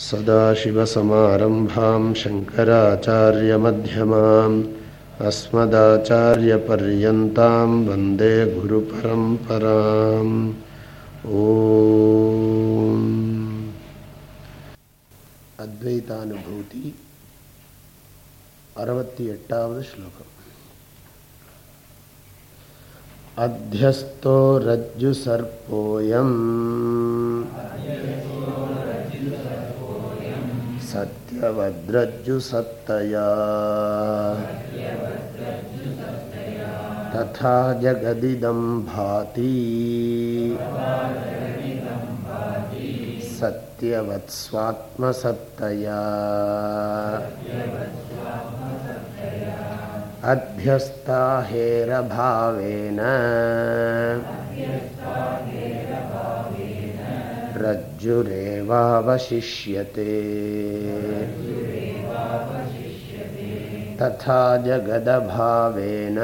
सदाशिवसमारम्भां शङ्कराचार्यमध्यमाम् अस्मदाचार्यपर्यन्तां वंदे गुरुपरम्पराम् ओ अद्वैतानुभूति अरवति एटावद् श्लोकम्। अध्यस्थो रज्जुसर्पोऽयम्। मध्यवद्रज्जुसत्तया तथा जगदिदं भाति। सत्यवत्स्वात्मसत्तया। अभ्यस्ताहेरभावेन। रज्जुरेवावशिष्यते। तथा जगदभावेन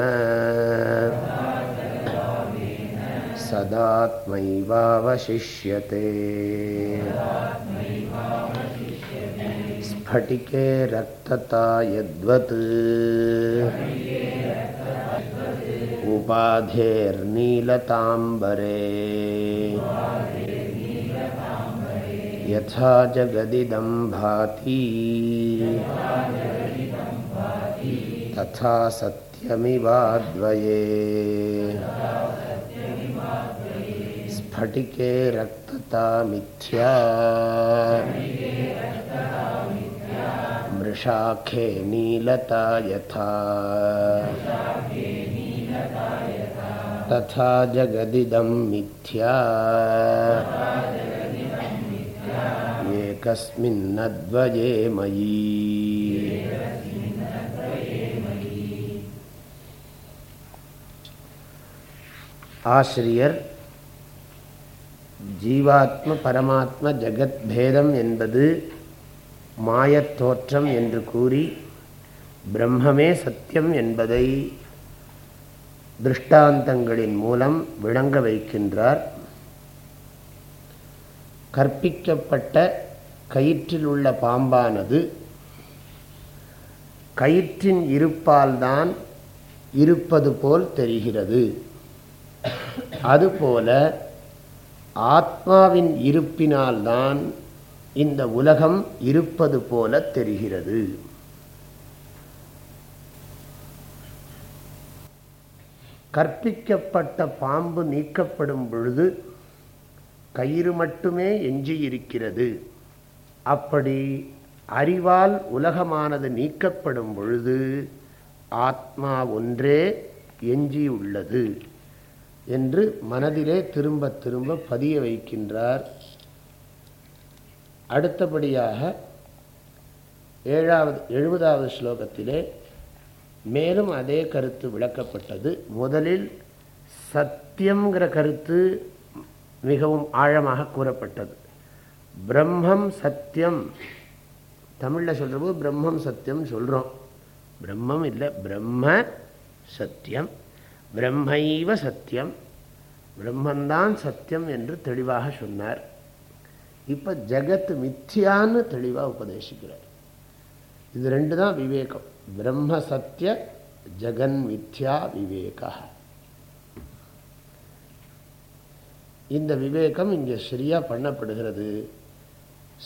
सदात्मैवावशिष्यते। स्फटिके रक्तता यद्वत् उपाधेर्नीलताम्बरे। यथा जगदिदं भाति। तथा सत्यमिवाद्वये। स्फटिके रक्तता मिथ्या। मृषाखे नीलता यथा। तथा जगदिदं मिथ्या एकस्मिन्नद्वये मयि ஆசிரியர் ஜீவாத்ம பரமாத்ம ஜெகத் பேதம் என்பது மாயத் தோற்றம் என்று கூறி பிரம்மமே சத்தியம் என்பதை திருஷ்டாந்தங்களின் மூலம் விளங்க வைக்கின்றார் கற்பிக்கப்பட்ட கயிற்றில் உள்ள பாம்பானது கயிற்றின் இருப்பால்தான் இருப்பது போல் தெரிகிறது. அதுபோல ஆத்மாவின் இருப்பினால்தான் இந்த உலகம் இருப்பது போல தெரிகிறது. கற்பிக்கப்பட்ட பாம்பு நீக்கப்படும் பொழுது கயிறு மட்டுமே எஞ்சியிருக்கிறது. அப்படி அறிவால் உலகமானது நீக்கப்படும் பொழுது ஆத்மா ஒன்றே எஞ்சியுள்ளது என்று மனதிலே திரும்ப திரும்ப பதிய வைக்கின்றார். அடுத்தபடியாக ஏழாவது எழுபதாவது ஸ்லோகத்திலே மேலும் அதே கருத்து விளக்கப்பட்டது. முதலில் சத்தியங்கிற கருத்து மிகவும் ஆழமாக கூறப்பட்டது. பிரம்மம் சத்தியம். தமிழில் சொல்கிறபோது பிரம்மம் சத்தியம் சொல்கிறோம் பிரம்மம் இல்லை பிரம்ம சத்தியம். பிரம்மைவ சத்தியம். பிரம்மந்தான் சத்தியம் என்று தெளிவாக சொன்னார். இப்போ ஜெகத் மித்தியான்னு தெளிவாக உபதேசிக்கிறார். இது ரெண்டு தான் விவேகம். பிரம்ம சத்திய ஜெகன் மித்யா விவேக. இந்த விவேகம் இங்கே சரியாக பண்ணப்படுகிறது.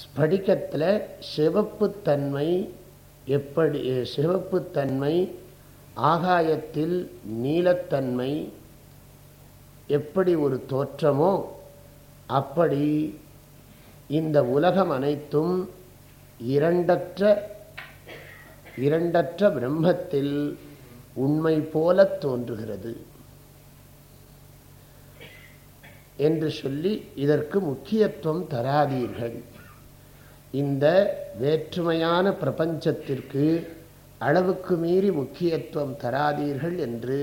ஸ்படிகத்தில் சிவப்புத்தன்மை எப்படி சிவப்புத்தன்மை ஆகாயத்தில் நீலத்தன்மை எப்படி ஒரு தோற்றமோ அப்படி இந்த உலகம் அனைத்தும் இரண்டற்ற இரண்டற்ற பிரம்மத்தில் உண்மை போல தோன்றுகிறது என்று சொல்லி இதற்கு முக்கியத்துவம் தராதீர்கள். இந்த வேற்றுமையான பிரபஞ்சத்திற்கு அளவுக்கு மீறி முக்கியத்துவம் தராதீர்கள் என்று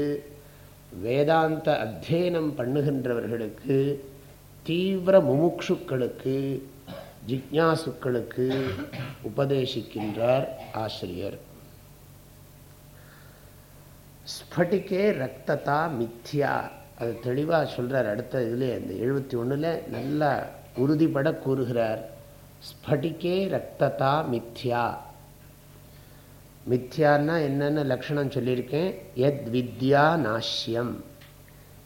வேதாந்த அத்தியனம் பண்ணுகின்றவர்களுக்கு தீவிர முமுட்சுக்களுக்கு ஜிக்ஞாசுக்களுக்கு உபதேசிக்கின்றார் ஆசிரியர். ஸ்பட்டிகே ரக்ததா மித்யா. அது தெளிவாக சொல்கிறார் அடுத்த இதில் இந்த எழுபத்தி ஒன்றில் நல்லா உறுதிபட கூறுகிறார். ஸ்படிகே ரத்ததா மித்யா. மித்யான்னா என்னென்ன லக்ஷணம் சொல்லியிருக்கேன்? எத் வித்யா நாஷ்யம்.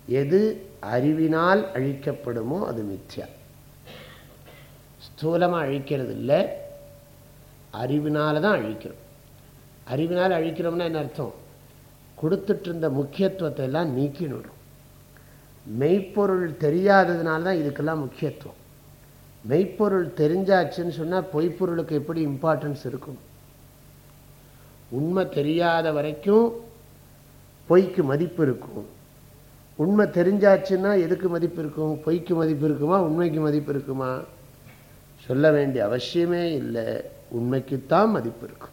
எது அறிவினால் அழிக்கப்படுமோ அது மித்யா. ஸ்தூலமாக அழிக்கிறது இல்லை அறிவினால தான் அழிக்கிறோம். அறிவினால் அழிக்கிறோம்னா என்ன அர்த்தம்? கொடுத்துட்டு இருந்த முக்கியத்துவத்தை எல்லாம் நீக்கினுடும். மெய்ப்பொருள் தெரியாததுனால தான் இதுக்கெல்லாம் முக்கியத்துவம். மெய்ப்பொருள் தெரிஞ்சாச்சுன்னு சொன்னால் பொய்ப்பொருளுக்கு எப்படி இம்பார்ட்டன்ஸ் இருக்கும்? உண்மை தெரியாத வரைக்கும் பொய்க்கு மதிப்பு இருக்கும். உண்மை தெரிஞ்சாச்சுன்னா எதுக்கு மதிப்பு இருக்கும்? பொய்க்கு மதிப்பு இருக்குமா? உண்மைக்கு மதிப்பு இருக்குமா? சொல்ல வேண்டிய அவசியமே இல்லை. உண்மைக்குத்தான் மதிப்பு இருக்கும்.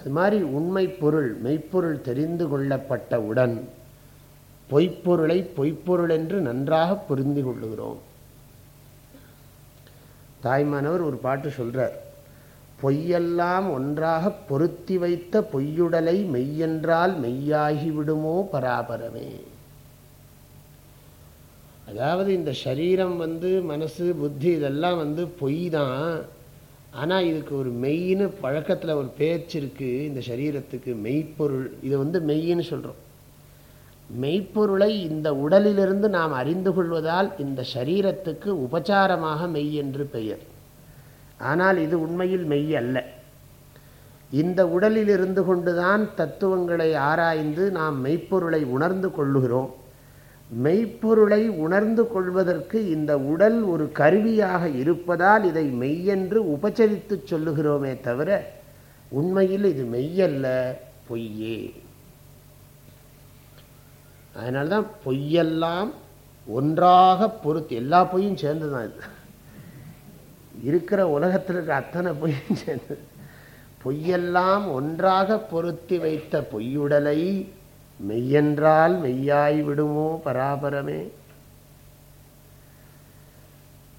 அது மாதிரி உண்மை பொருள் மெய்ப்பொருள் தெரிந்து கொள்ளப்பட்டவுடன் பொய்ப்பொருளை பொய்ப்பொருள் என்று நன்றாக புரிந்து கொள்ளுகிறோம். தாய்மானவர் ஒரு பாட்டு சொல்கிறார் பொய்யெல்லாம் ஒன்றாக பொருத்தி வைத்த பொய்யுடலை மெய்யென்றால் மெய்யாகி விடுமோ பராபரமே. அதாவது இந்த சரீரம் வந்து மனசு புத்தி இதெல்லாம் வந்து பொய் தான் ஆனால் இதுக்கு ஒரு மெய்ன்னு பழக்கத்தில் ஒரு பேச்சு இருக்குது இந்த சரீரத்துக்கு மெய்ப்பொருள் இதை வந்து மெய்ன்னு சொல்கிறோம் மெய்ப்பொருளை இந்த உடலிலிருந்து நாம் அறிந்து கொள்வதால் இந்த சரீரத்துக்கு உபச்சாரமாக மெய் என்று பெயர். ஆனால் இது உண்மையில் மெய் அல்ல. இந்த உடலில் இருந்து கொண்டுதான் தத்துவங்களை ஆராய்ந்து நாம் மெய்ப்பொருளை உணர்ந்து கொள்ளுகிறோம். மெய்ப்பொருளை உணர்ந்து கொள்வதற்கு இந்த உடல் ஒரு கருவியாக இருப்பதால் இதை மெய்யென்று உபச்சரித்து சொல்லுகிறோமே தவிர உண்மையில் இது மெய்யல்ல பொய்யே. அதனால்தான் பொய்யெல்லாம் ஒன்றாக பொறுத்து எல்லா பொய்யும் சேர்ந்து தான் இது. இருக்கிற உலகத்தில் இருக்கிற அத்தனை பொய்யும் சேர்ந்து பொய்யெல்லாம் ஒன்றாக பொருத்தி வைத்த பொய்யுடலை மெய்யென்றால் மெய்யாய் விடுமோ பராபரமே?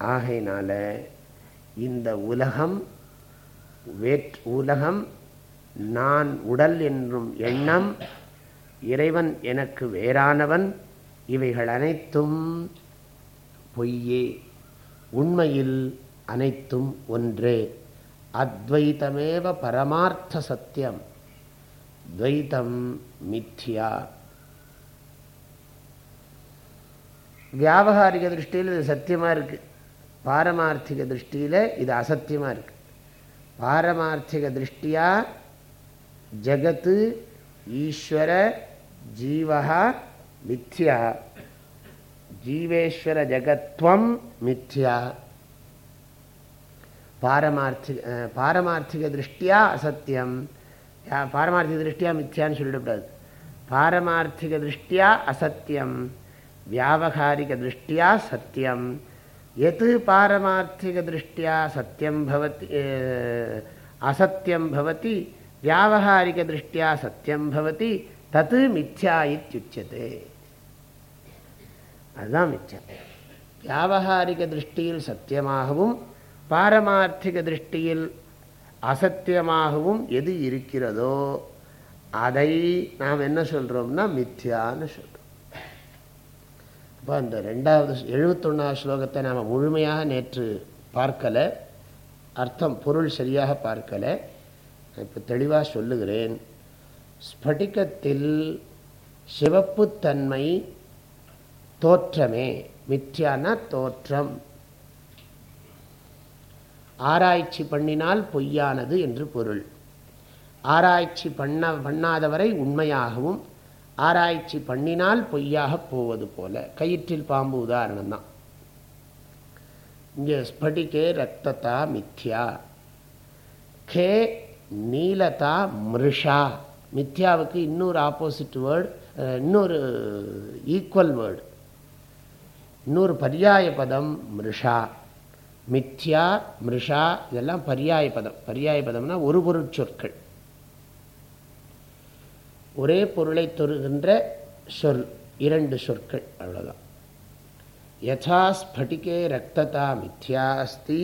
ஆகையினால இந்த உலகம் வேற் உலகம் நான் உடல் என்றும் எண்ணம் இறைவன் எனக்கு வேறானவன் இவைகள் அனைத்தும் பொய்யே. உண்மையில் அனைத்தும் ஒன்றே. அத்வைதமேவ பரமார்த்த சத்தியம். துவைதம் மித்யா. வியாபகாரிக திருஷ்டியில் இது சத்தியமாக இருக்குது பாரமார்த்திக திருஷ்டியில் இது அசத்தியமாக இருக்குது பாரமார்த்திக திருஷ்டியா ஜகத்து ஈஸ்வர ஜீவா மித்யா. ஜீவேஸ்வர ஜகத்வம் மித்யா. பாரமார்த்திக பாரமார்த்திக திருஷ்டியா அசத்தியம். பாரமார்த்திக திருஷ்டியா மித்யான்னு சொல்லிடக்கூடாது. பாரமார்த்திக திருஷ்டியா அசத்தியம். வியாபகாரிக திருஷ்டியா சத்தியம். எது பாரமார்த்திக திருஷ்டியா சத்தியம் பவதி அசத்தியம் பவதி வியாபகாரிக திருஷ்டியா சத்தியம் பவதி தத்து மித்யா இத்தியுச்சது அதுதான் மிச்சம். வியாபகாரிக திருஷ்டியில் சத்தியமாகவும் பாரமார்த்திக திருஷ்டியில் அசத்தியமாகவும் எது இருக்கிறதோ அதை நாம் என்ன சொல்கிறோம்னா மித்யான்னு சொல்கிறோம் இப்போ அந்த ரெண்டாவது எழுபத்தொன்னாவது ஸ்லோகத்தை நாம் முழுமையாக நேற்று பார்க்கலை அர்த்தம் பொருள் சரியாக பார்க்கலை. இப்போ தெளிவாக சொல்லுகிறேன். ஸ்படிகத்தில் சிவப்புத்தன்மை தோற்றமே மித்யான தோற்றம். ஆராய்ச்சி பண்ணினால் பொய்யானது என்று பொருள். ஆராய்ச்சி பண்ண பண்ணாதவரை உண்மையாகவும் ஆராய்ச்சி பண்ணினால் பொய்யாக போவது போல. கயிற்றில் பாம்பு உதாரணம் தான். இங்கே ஸ்படிகே ரத்ததா மித்யா. கே நீலதா மிருஷா. மித்யாவுக்கு இன்னொரு ஆப்போசிட் வேர்டு இன்னொரு ஈக்குவல் வேர்டு இன்னொரு பர்யாய பதம் மிருஷா. மித்யா மிருஷா இதெல்லாம் பர்யாய பதம். பர்யாய பதம்னா ஒரு பொருட்சொற்கள் ஒரே பொருளை தொருகின்ற சொல் இரண்டு சொற்கள் அவ்வளோதான் யதா ஸ்பட்டிகே ரக்ததா மித்யா அஸ்தி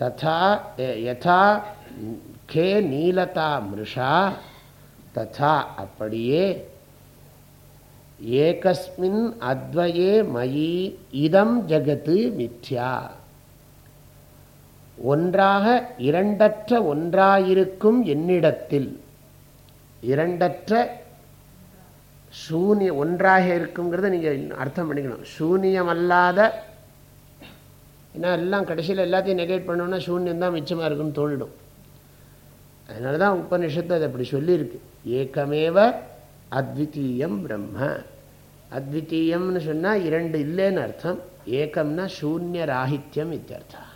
ததா யதா கே நீலதா மிருஷா. ததா அப்படியே ஏகஸ்மின் அத்வயே மயி இதம் ஜகத்து மித்யா ஒன்றாக இரண்டற்ற ஒன்றாயிருக்கும் என்னிடத்தில் இரண்டற்ற சூன்ய ஒன்றாக இருக்குங்கிறத நீங்கள் அர்த்தம் பண்ணிக்கணும். சூன்யமல்லாத ஏன்னா எல்லாம் கடைசியில் எல்லாத்தையும் நெகேட் பண்ணோன்னா சூன்யம் தான் மிச்சமாக இருக்குன்னு தோணிடும் அதனால தான் உபனிஷத்து அது அப்படி சொல்லியிருக்கு. ஏக்கமேவ அத்விதீயம் பிரம்ம. அத்வித்தீயம்னு சொன்னால் இரண்டு இல்லைன்னு அர்த்தம். ஏக்கம்னா சூன்ய ராகித்யம் இத்தியர்த்தம்.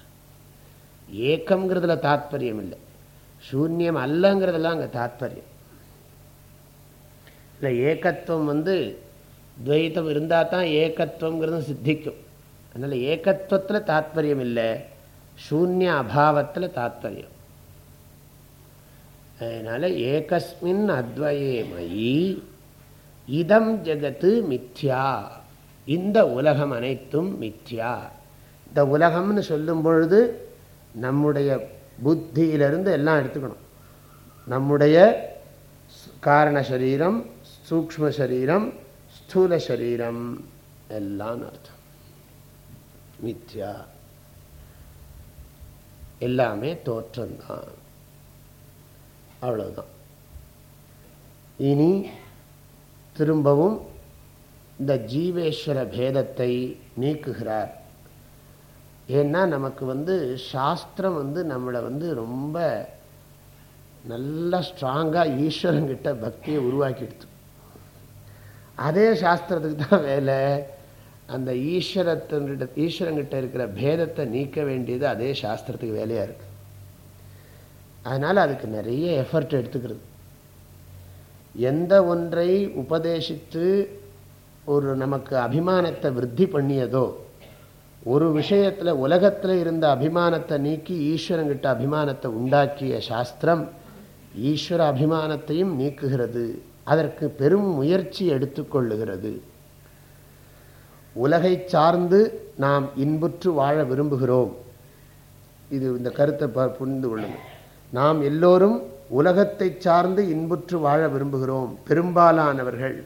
ஏக்கம்ங்கிறதுல தாத்பரியம் இல்லை. சூன்யம் அல்லங்கிறதுலாம் அங்கே தாத்பரியம். இல்லை ஏக்கத்துவம் வந்து துவைத்தம் இருந்தால் தான் ஏக்கத்துவங்கிறதும் சித்திக்கும். அதனால் ஏகத்துவத்தில் தாத்பரியம் இல்லை. சூன்ய அபாவத்தில் தாத்பரியம். அதனால் ஏகஸ்மின் அத்வயே மயி இதம் ஜெகத்து மித்யா. இந்த உலகம் அனைத்தும் மித்யா. இந்த உலகம்னு சொல்லும் பொழுது நம்முடைய புத்தியிலிருந்து எல்லாம் எடுத்துக்கணும். நம்முடைய காரண சரீரம் சூக்ம சரீரம் ஸ்தூல சரீரம். எல்லாம் அர்த்தம். மித்யா. எல்லாமே தோற்றம்தான். அவ்வளவுதான். இனி திரும்பவும் இந்த ஜீவேஸ்வர பேதத்தை நீக்குகிறார். ஏன்னா நமக்கு வந்து சாஸ்திரம் வந்து நம்மளை வந்து ரொம்ப நல்லா ஸ்ட்ராங்காக ஈஸ்வரங்கிட்ட பக்தியை உருவாக்கிடுது அதே சாஸ்திரத்துக்கு தான் வேலை. அந்த ஈஸ்வரத்தின் ஈஸ்வரங்கிட்ட இருக்கிற பேதத்தை நீக்க வேண்டியது அதே சாஸ்திரத்துக்கு வேலையாக இருக்குது அதனால் அதுக்கு நிறைய எஃபர்ட் எடுத்துக்கிறது. எந்த ஒன்றை உபதேசித்து ஒரு நமக்கு அபிமானத்தை விருத்தி பண்ணியதோ ஒரு விஷயத்தில் உலகத்தில் இருந்த அபிமானத்தை நீக்கி ஈஸ்வரங்கிட்ட அபிமானத்தை உண்டாக்கிய சாஸ்திரம் ஈஸ்வர அபிமானத்தையும் நீக்குகிறது. அதற்கு பெரும் முயற்சி எடுத்துக்கொள்ளுகிறது உலகை சார்ந்து நாம் இன்புற்று வாழ விரும்புகிறோம். இது இந்த கருத்தை புரிந்து கொள்ளுங்கள். நாம் எல்லோரும் உலகத்தை சார்ந்து இன்புற்று வாழ விரும்புகிறோம் பெரும்பாலானவர்கள்.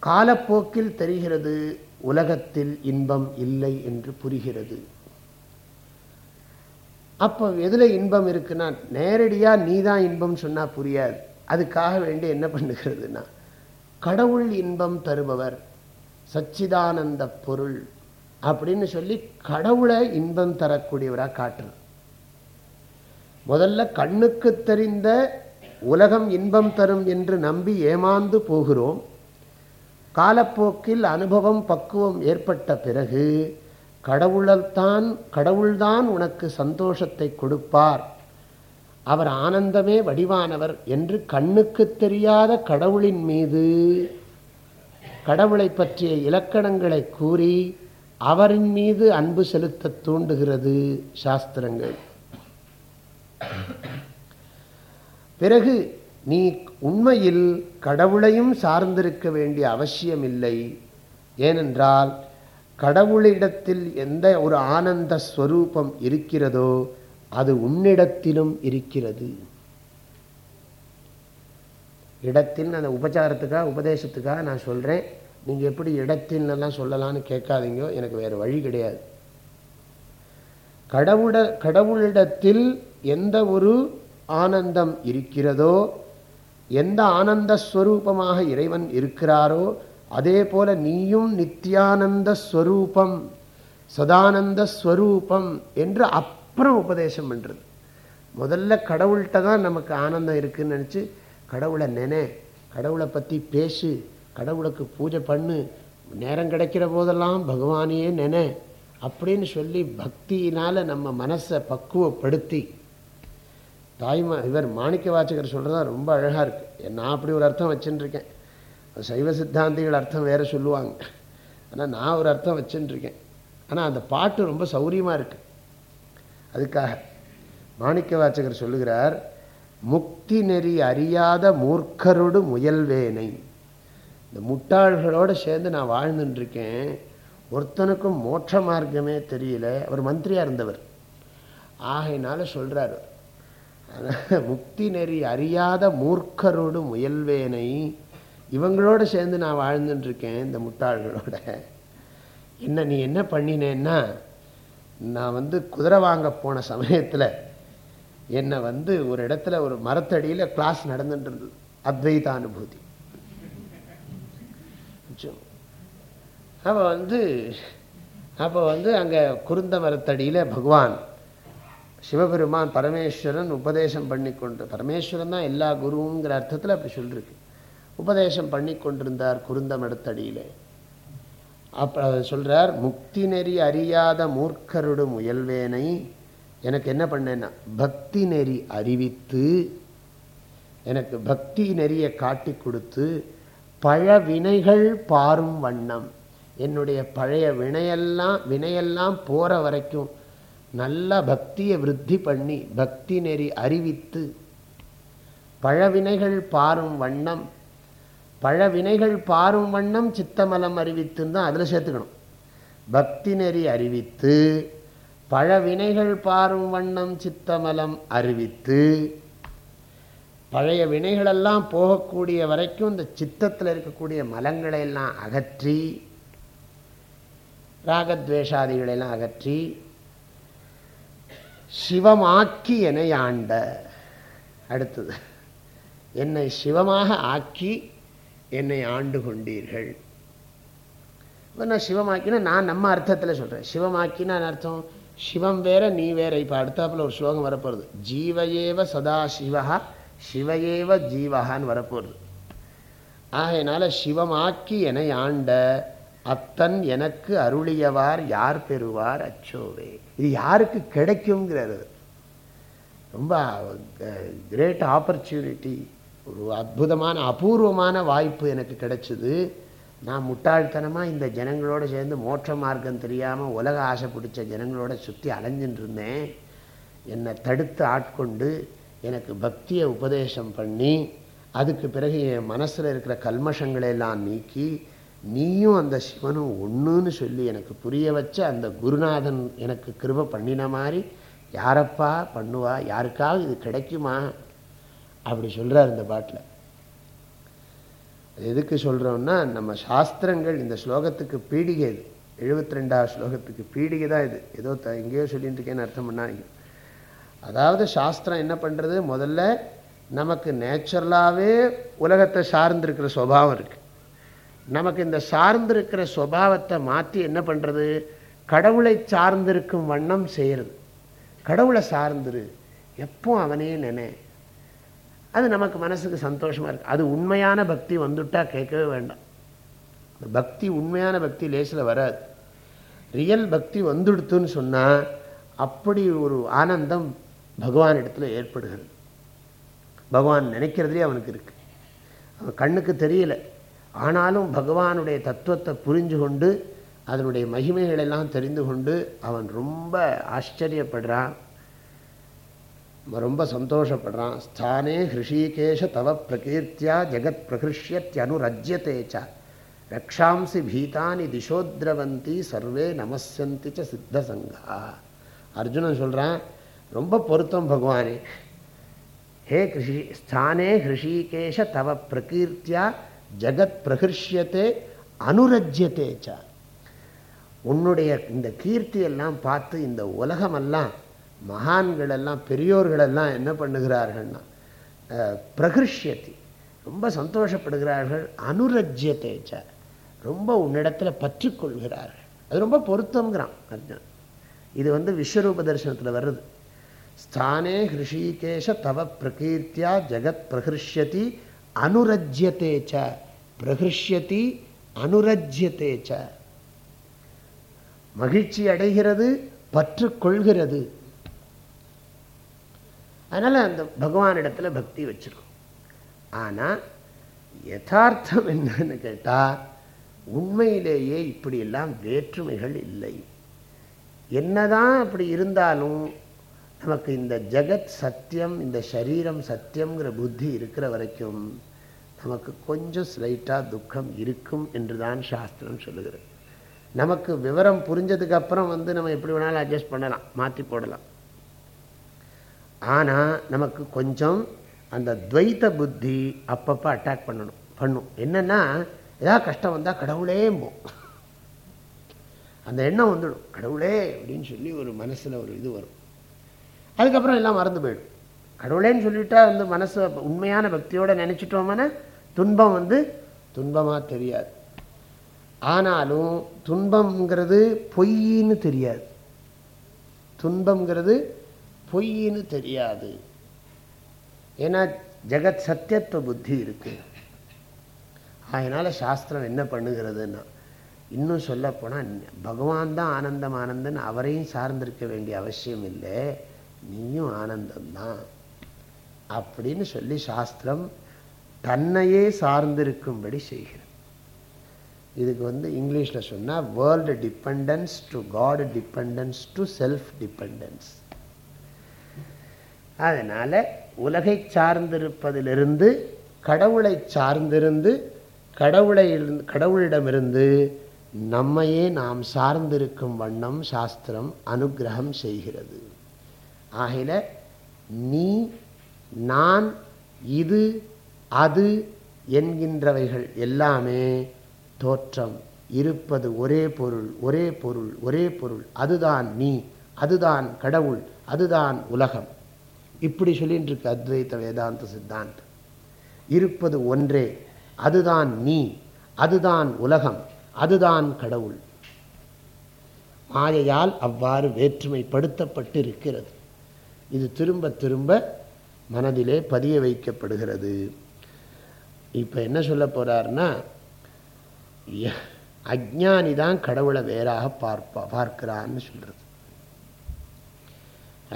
காலப்போக்கில் தெரிகிறது உலகத்தில் இன்பம் இல்லை என்று புரிகிறது. அப்போ எதில் இன்பம் இருக்குன்னா நேரடியாக நீ தான் இன்பம் சொன்னால் புரியாது. அதுக்காக வேண்டி என்ன பண்ணுகிறதுனா கடவுள் இன்பம் தருபவர் சச்சிதானந்த பொருள் அப்படின்னு சொல்லி கடவுளை இன்பம் தரக்கூடியவராக காட்டுறது. முதல்ல கண்ணுக்கு தெரிந்த உலகம் இன்பம் தரும் என்று நம்பி ஏமாந்து போகிறோம். காலப்போக்கில் அனுபவம் பக்குவம் ஏற்பட்ட பிறகு கடவுளத்தான் கடவுள்தான் உனக்கு சந்தோஷத்தை கொடுப்பார். அவர் ஆனந்தமே வடிவானவர் என்று கண்ணுக்கு தெரியாத கடவுளின் மீது கடவுளை பற்றிய இலக்கணங்களை கூறி அவரின் மீது அன்பு செலுத்த தூண்டுகிறது சாஸ்திரங்கள். பிறகு நீ உண்மையில் கடவுளையும் சார்ந்திருக்க வேண்டிய அவசியமில்லை. ஏனென்றால் கடவுளிடத்தில் எந்த ஒரு ஆனந்த ஸ்வரூபம் இருக்கிறதோ அது உன்னிடத்திலும் இருக்கிறது. இடத்தின் அந்த உபச்சாரத்துக்காக உபதேசத்துக்காக நான் சொல்கிறேன் நீங்கள் எப்படி இடத்தின்லாம் சொல்லலான்னு கேட்காதீங்க எனக்கு வேறு வழி கிடையாது. கடவுட கடவுளிடத்தில் எந்த ஒரு ஆனந்தம் இருக்கிறதோ எந்த ஆனந்த ஸ்வரூபமாக இறைவன் இருக்கிறாரோ அதே போல நீயும் நித்யானந்த ஸ்வரூபம் சதானந்த ஸ்வரூபம் என்று அப்புறம் உபதேசம் பண்ணுறது முதல்ல கடவுள்கிட்ட தான் நமக்கு ஆனந்தம் இருக்குன்னு நினச்சி கடவுளை நினை கடவுளை பற்றி பேசு கடவுளுக்கு பூஜை பண்ணு நேரம் கிடைக்கிற போதெல்லாம் பகவானையே நினை அப்படின்னு சொல்லி பக்தியினால் நம்ம மனசை பக்குவப்படுத்தி தாய்மா இவர் மாணிக்க வாச்சகர் சொல்கிறதா ரொம்ப அழகாக இருக்குது நான் அப்படி ஒரு அர்த்தம் வச்சுட்டுருக்கேன் சைவ சித்தாந்திகள் அர்த்தம் வேறு சொல்லுவாங்க. ஆனால் நான் ஒரு அர்த்தம் வச்சுட்டுருக்கேன் ஆனால் அந்த பாட்டு ரொம்ப சௌரியமாக இருக்குது அதுக்காக மாணிக்க வாச்சகர் சொல்லுகிறார் முக்தி நெறி அறியாத மூர்க்கரோடு முயல்வேனை. இந்த முட்டாள்களோடு சேர்ந்து நான் வாழ்ந்துட்டுருக்கேன் ஒருத்தனுக்கும் மோட்ச மார்க்கமே தெரியல. அவர் மந்திரியாக இருந்தவர். ஆகையினால சொல்கிறார் முக்தி நெறி அறியாத மூர்க்கரோடு முயல்வேனை இவங்களோட சேர்ந்து நான் வாழ்ந்துட்டுருக்கேன் இந்த முட்டாள்களோட. என்ன நீ என்ன பண்ணினேன்னா நான் வந்து குதிரை வாங்க போன சமயத்தில் என்னை வந்து ஒரு இடத்துல ஒரு மரத்தடியில் கிளாஸ் நடந்துட்டு இருந்தது அத்வைத அனுபூதி அப்போ வந்து அப்போ வந்து அங்கே குருந்த மரத்தடியில் பகவான் சிவபெருமான் பரமேஸ்வரன் உபதேசம் பண்ணி கொண்டு பரமேஸ்வரன் தான் எல்லா குருங்கிற அர்த்தத்தில் அப்படி சொல்லிருக்கு. உபதேசம் பண்ணி கொண்டிருந்தார் குருந்த மரத்தடியில் அப்போ சொல்கிறார் முக்தி நெறி அறியாத மூர்க்கருடு முயல்வேனை எனக்கு என்ன பண்ணேன்னா பக்தி நெறி அறிவித்து எனக்கு பக்தி நெறியை காட்டி கொடுத்து பழ வினைகள் பாரும் வண்ணம். என்னுடைய பழைய வினையெல்லாம் வினையெல்லாம் போகிற வரைக்கும் நல்ல பக்தியை விருத்தி பண்ணி பக்தி நெறி அறிவித்து பழவினைகள் பாரும் வண்ணம் பழவினைகள் பாரும் வண்ணம் சித்தமலம் அறிவித்துன்னு தான் அதில் சேர்த்துக்கணும். பக்தி நெறி அறிவித்து பழவினைகள் பாரும் வண்ணம் சித்தமலம் அறிவித்து பழைய வினைகளெல்லாம் போகக்கூடிய வரைக்கும் இந்த சித்தத்தில் இருக்கக்கூடிய மலங்களை எல்லாம் அகற்றி ராகத்வேஷாதிகளெல்லாம் அகற்றி சிவமாக்கி என்னை ஆண்ட. அடுத்தது என்னை சிவமாக ஆக்கி என்னை ஆண்டு கொண்டீர்கள். இப்போ நான் சிவமாக்கினா நான் நம்ம அர்த்தத்தில் சொல்கிறேன் சிவமாக்கினா அர்த்தம்? சிவம் வேற நீ வேற. இப்போ அடுத்தாப்புல ஒரு ஸ்லோகம் வரப்போகிறது ஜீவையேவ சதா சிவா சிவையேவ ஜீவகான்னு வரப்போகிறது ஆகையினால சிவமாக்கி என்னை ஆண்ட. அத்தன் எனக்கு அருளியவார் யார் பெறுவார் அச்சோவே. இது யாருக்கு கிடைக்குங்கிறது. ரொம்ப கிரேட் ஆப்பர்ச்சுனிட்டி ஒரு அற்புதமான அபூர்வமான வாய்ப்பு எனக்கு கிடைச்சிது. நான் முட்டாள்தனமாக இந்த ஜனங்களோடு சேர்ந்து மோட்ச மார்க்கம் தெரியாமல் உலக ஆசை பிடிச்ச ஜனங்களோட சுற்றி அலைஞ்சின்னு இருந்தேன். என்னை தடுத்து ஆட்கொண்டு எனக்கு பக்தியை உபதேசம் பண்ணி அதுக்கு பிறகு என் மனசில் இருக்கிற கல்மஷங்களை எல்லாம் நீக்கி நீயும் அந்த சிவனும் ஒன்றுன்னு சொல்லி எனக்கு புரிய வச்ச அந்த குருநாதன் எனக்கு கிருப பண்ணின மாதிரி யாரப்பா பண்ணுவா? யாருக்காவது இது கிடைக்குமா? அப்படி சொல்கிறார் இந்த பாட்டில். எதுக்கு சொல்கிறோம்னா நம்ம சாஸ்திரங்கள் இந்த ஸ்லோகத்துக்கு பீடிகை இது. எழுபத்தி ரெண்டாவது ஸ்லோகத்துக்கு பீடிகை தான் இது. ஏதோ த எங்கேயோ சொல்லிட்டு இருக்கேன்னு அர்த்தம் பண்ணாங்க அதாவது சாஸ்திரம் என்ன பண்ணுறது முதல்ல நமக்கு நேச்சுரலாகவே உலகத்தை சார்ந்திருக்கிற சுவாவம் இருக்குது நமக்கு இந்த சார்ந்திருக்கிற சுவாவத்தை மாற்றி என்ன பண்ணுறது கடவுளை சார்ந்திருக்கும் வண்ணம் செய்கிறது கடவுளை சார்ந்துரு. எப்போ அவனே நினை. அது நமக்கு மனசுக்கு சந்தோஷமாக இருக்குது அது உண்மையான பக்தி வந்துட்டால் கேட்கவே வேண்டாம். பக்தி உண்மையான பக்தி லேசில் வராது. ரியல் பக்தி வந்துடுத்துன்னு சொன்னால் அப்படி ஒரு ஆனந்தம் பகவான் இடத்துல ஏற்படுகிறது. பகவான் நினைக்கிறதுலே அவனுக்கு இருக்குது அவன் கண்ணுக்கு தெரியல. ஆனாலும் பகவானுடைய தத்துவத்தை புரிஞ்சு கொண்டு அதனுடைய மகிமைகளெல்லாம் தெரிந்து கொண்டு அவன் ரொம்ப ஆச்சரியப்படுறான். ரொம்ப சந்தோஷப்படுறான். ஸ்தானே ஹிருஷிகேஷ தவ பிரகீர்த்தியா ஜெகத் பிரகிருஷ்யத்யனுரஜ்யத்தேச்ச ரக்ஷாம்சி பீதானி திசோத்ரவந்தி சர்வே நமசந்தி ச சித்தசங்கா அர்ஜுனன் சொல்கிறான் ரொம்ப பொருத்தம் பகவானே ஹே கிருஷி ஸ்தானே ஹிருஷிகேஷ தவ பிரகீர்த்தியா ஜகத் அனுரஜ்யத்தே அனுரஜ்யத்தேச்சா உன்னுடைய இந்த கீர்த்தியெல்லாம் பார்த்து இந்த உலகமெல்லாம் மகான்களெல்லாம் பெரியோர்களெல்லாம் என்ன பண்ணுகிறார்கள்னா பிரகிருஷ்யத்தி. ரொம்ப சந்தோஷப்படுகிறார்கள் அனுரஜ்யத்தேச்ச ரொம்ப உன்னிடத்தில் பற்றி கொள்கிறார்கள். அது ரொம்ப பொருத்தங்கிறான் அர்ஜுன். இது வந்து விஸ்வரூப தரிசனத்தில் வருது. ஸ்தானே ஹிருஷிகேஷ தவ பிரகீர்த்தியா ஜெகத் பிரகிருஷ்யதி அனுரஜ்யத்தேச்ச பிரகிருஷ்யதி ச. மகிழ்ச்சி அடைகிறது பற்று கொள்கிறது. அதனால் அந்த பகவானிடத்தில் பக்தி வச்சிருக்கோம். ஆனால் யதார்த்தம் என்னன்னு கேட்டால் உண்மையிலேயே இப்படியெல்லாம் வேற்றுமைகள் இல்லை. என்னதான் அப்படி இருந்தாலும் நமக்கு இந்த ஜெகத் சத்தியம் இந்த சரீரம் சத்தியங்கிற புத்தி இருக்கிற வரைக்கும் நமக்கு கொஞ்சம் ஸ்லைட்டாக துக்கம் இருக்கும் என்று தான் சாஸ்திரம் சொல்லுகிறது. நமக்கு விவரம் புரிஞ்சதுக்கு அப்புறம் வந்து நம்ம எப்படி வேணாலும் அட்ஜஸ்ட் பண்ணலாம் மாற்றி போடலாம். ஆனால் நமக்கு கொஞ்சம் அந்த துவைத்த புத்தி அப்பப்போ அட்டாக் பண்ணணும் பண்ணும். என்னென்னா ஏதாவது கஷ்டம் வந்தால் கடவுளே போ அந்த எண்ணம் வந்துடும். கடவுளே அப்படின்னு சொல்லி ஒரு மனசில் ஒரு இது வரும். அதுக்கப்புறம் எல்லாம் மறந்து போயிடும். கடவுளேன்னு சொல்லிட்டா வந்து மனசை உண்மையான பக்தியோடு நினச்சிட்டோம்னா துன்பம் வந்து துன்பமாக தெரியாது. ஆனாலும் துன்பம்ங்கிறது பொய்ன்னு தெரியாது. துன்பம்ங்கிறது பொய்ன்னு தெரியாது. ஏன்னா ஜெகத் சத்தியத்துவ புத்தி இருக்கு. அதனால் சாஸ்திரம் என்ன பண்ணுகிறதுன்னா இன்னும் சொல்லப்போனால் பகவான் தான் ஆனந்தம் ஆனந்தன் அவரையும் சார்ந்திருக்க வேண்டிய அவசியம் இல்லை. நீயும் ஆனந்தம்தான். அப்படின்னு சொல்லி சாஸ்திரம் தன்னையே சார்ந்திருக்கும்படி செய்கிறது. இதுக்கு வந்து இங்கிலீஷில் சொன்னால் world dependence to God dependence to self dependence அதனால் உலகை சார்ந்திருப்பதிலிருந்து கடவுளை சார்ந்திருந்து கடவுளை கடவுளிடமிருந்து நம்மையே நாம் சார்ந்திருக்கும் வண்ணம் சாஸ்திரம் அனுகிரகம் செய்கிறது. ஆகையில் நீ நான் இது அது என்கின்றவைகள் எல்லாமே தோற்றம். இருப்பது ஒரே பொருள் ஒரே பொருள் ஒரே பொருள். அதுதான் நீ அதுதான் கடவுள் அதுதான் உலகம். இப்படி சொல்லிட்டு இருக்கு அத்வைத வேதாந்த சித்தாந்தம் இருப்பது ஒன்றே அதுதான் நீ அதுதான் உலகம் அதுதான் கடவுள். மாயையால் அவ்வாறு வேற்றுமைப்படுத்தப்பட்டு இருக்கிறது இது திரும்ப திரும்ப மனதிலே பதிய வைக்கப்படுகிறது. இப்போ என்ன சொல்ல போகிறாருன்னா அஜானி தான் கடவுளை வேறாக பார்ப்பா பார்க்கிறான்னு சொல்கிறது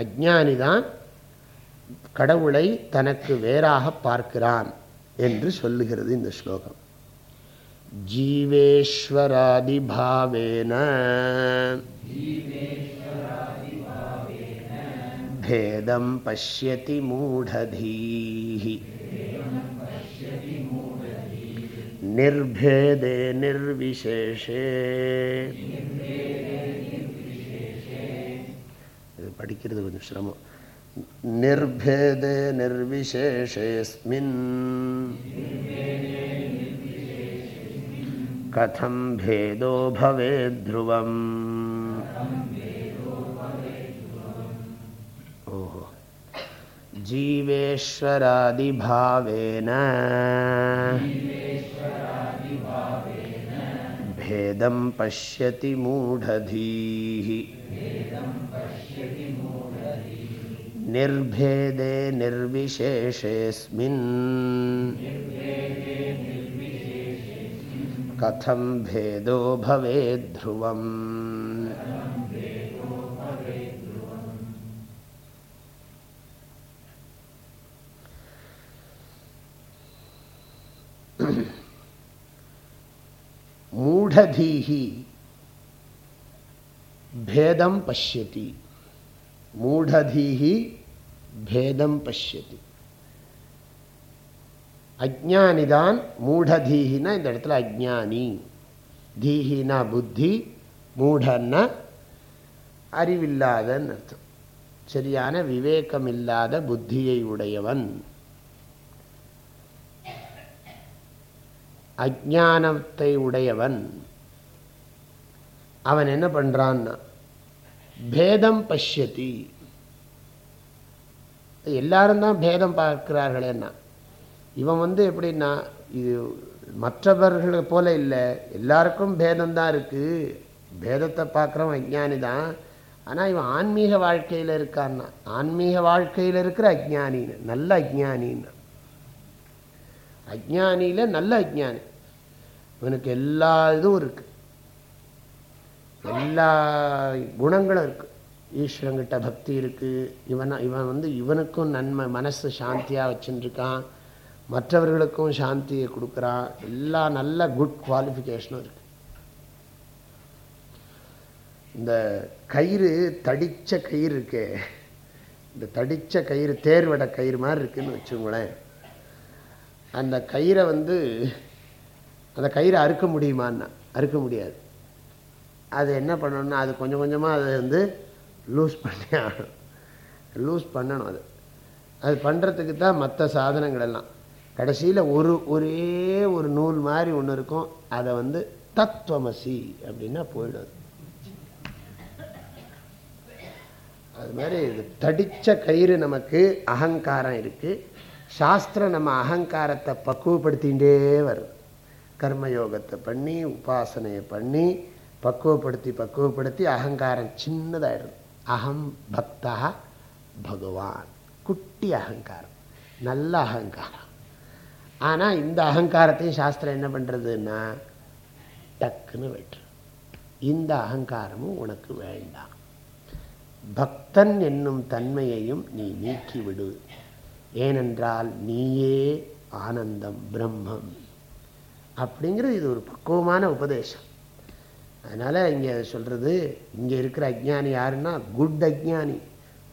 அஜானி தான் கடவுளை தனக்கு வேறாக பார்க்கிறான் என்று சொல்லுகிறது இந்த ஸ்லோகம். ஜீவேஸ்வராதிபாவேன. भेदं पश्यति मूढधीः निर्भेदे निर्विशेषे இது படிக்கிறது கொஞ்சம் சிரமம் நிர்பேதே நிர்விசேஷேஸ்மின் கதம் பேதோ பவேத்ருவம் ओहो जीवेश्वरादिभावेन। भेदं पश्यति मूढधीः। निर्भेदे निर्विशेषेऽस्मिन्। कथं भेदो भवेद्ध्रुवम्। மூடதீகி பேதம் பசியதி மூடதீகி பேதம் பசியதி அஜானிதான் மூடதீகினா இந்த இடத்துல அஜானி தீஹினா புத்தி மூடன்னா அறிவில்லாதன்னு அர்த்தம். சரியான விவேகம் இல்லாத புத்தியை உடையவன். அஜானத்தை உடையவன். அவன் என்ன பண்ணுறான்னா பேதம் பஷ்யத்தி எல்லாரும் தான் பேதம் பார்க்கிறார்களேன்னா இவன் வந்து எப்படின்னா இது மற்றவர்களை போல இல்லை. எல்லாருக்கும் பேதம்தான் இருக்குது பேதத்தை பார்க்குறவன் அஜ்ஞானி தான். ஆனால் இவன் ஆன்மீக வாழ்க்கையில் இருக்கான்னா ஆன்மீக வாழ்க்கையில் இருக்கிற அஜ்ஞானின்னு நல்ல அஜ்ஞானின்னு. அஜானியில் நல்ல அஜானி இவனுக்கு எல்லா இதுவும் இருக்கு. எல்லா குணங்களும் இருக்கு. ஈஸ்வரங்கிட்ட பக்தி இருக்கு. இவன் இவன் வந்து இவனுக்கும் நன்மை மனசு சாந்தியாக வச்சுருக்கான். மற்றவர்களுக்கும் சாந்தியை கொடுக்குறான். எல்லா நல்ல குட் குவாலிஃபிகேஷனும் இருக்கு. இந்த கயிறு தடித்த கயிறு இருக்கே. இந்த தடித்த கயிறு தேர்வடை கயிறு மாதிரி இருக்குன்னு வச்சுங்களேன் அந்த கயிறை வந்து அந்த கயிறை அறுக்க முடியுமான்னா அறுக்க முடியாது. அது என்ன பண்ணணும்னா அது கொஞ்சம் கொஞ்சமாக அதை வந்து லூஸ் பண்ணி ஆகணும். லூஸ் பண்ணணும் அது. அது பண்ணுறதுக்கு தான் மற்ற சாதனங்கள் எல்லாம். கடைசியில் ஒரு ஒரே ஒரு நூல் மாதிரி ஒன்று இருக்கும். அதை வந்து தத்துவமசி அப்படின்னா போயிடும். அது மாதிரி தடித்த கயிறு நமக்கு அகங்காரம் இருக்குது சாஸ்திரம் நம்ம அகங்காரத்தை பக்குவப்படுத்திகிட்டே வரும். கர்மயோகத்தை பண்ணி உபாசனையை பண்ணி பக்குவப்படுத்தி பக்குவப்படுத்தி அகங்காரம் சின்னதாகிடும் அகம் பக்தா பகவான். குட்டி அகங்காரம். நல்ல அகங்காரம். ஆனால் இந்த அகங்காரத்தையும் சாஸ்திரம் என்ன பண்ணுறதுன்னா டக்குன்னு வெட்டு இந்த அகங்காரமும் உனக்கு வேண்டாம். பக்தன் என்னும் தன்மையையும் நீ நீக்கிவிடு. ஏனென்றால் நீயே ஆனந்தம் பிரம்மம். அப்படிங்கிறது இது ஒரு பக்குவமான உபதேசம். அதனால் இங்கே சொல்கிறது இங்கே இருக்கிற அஜ்ஞானி யாருன்னா குட் அஜ்ஞானி.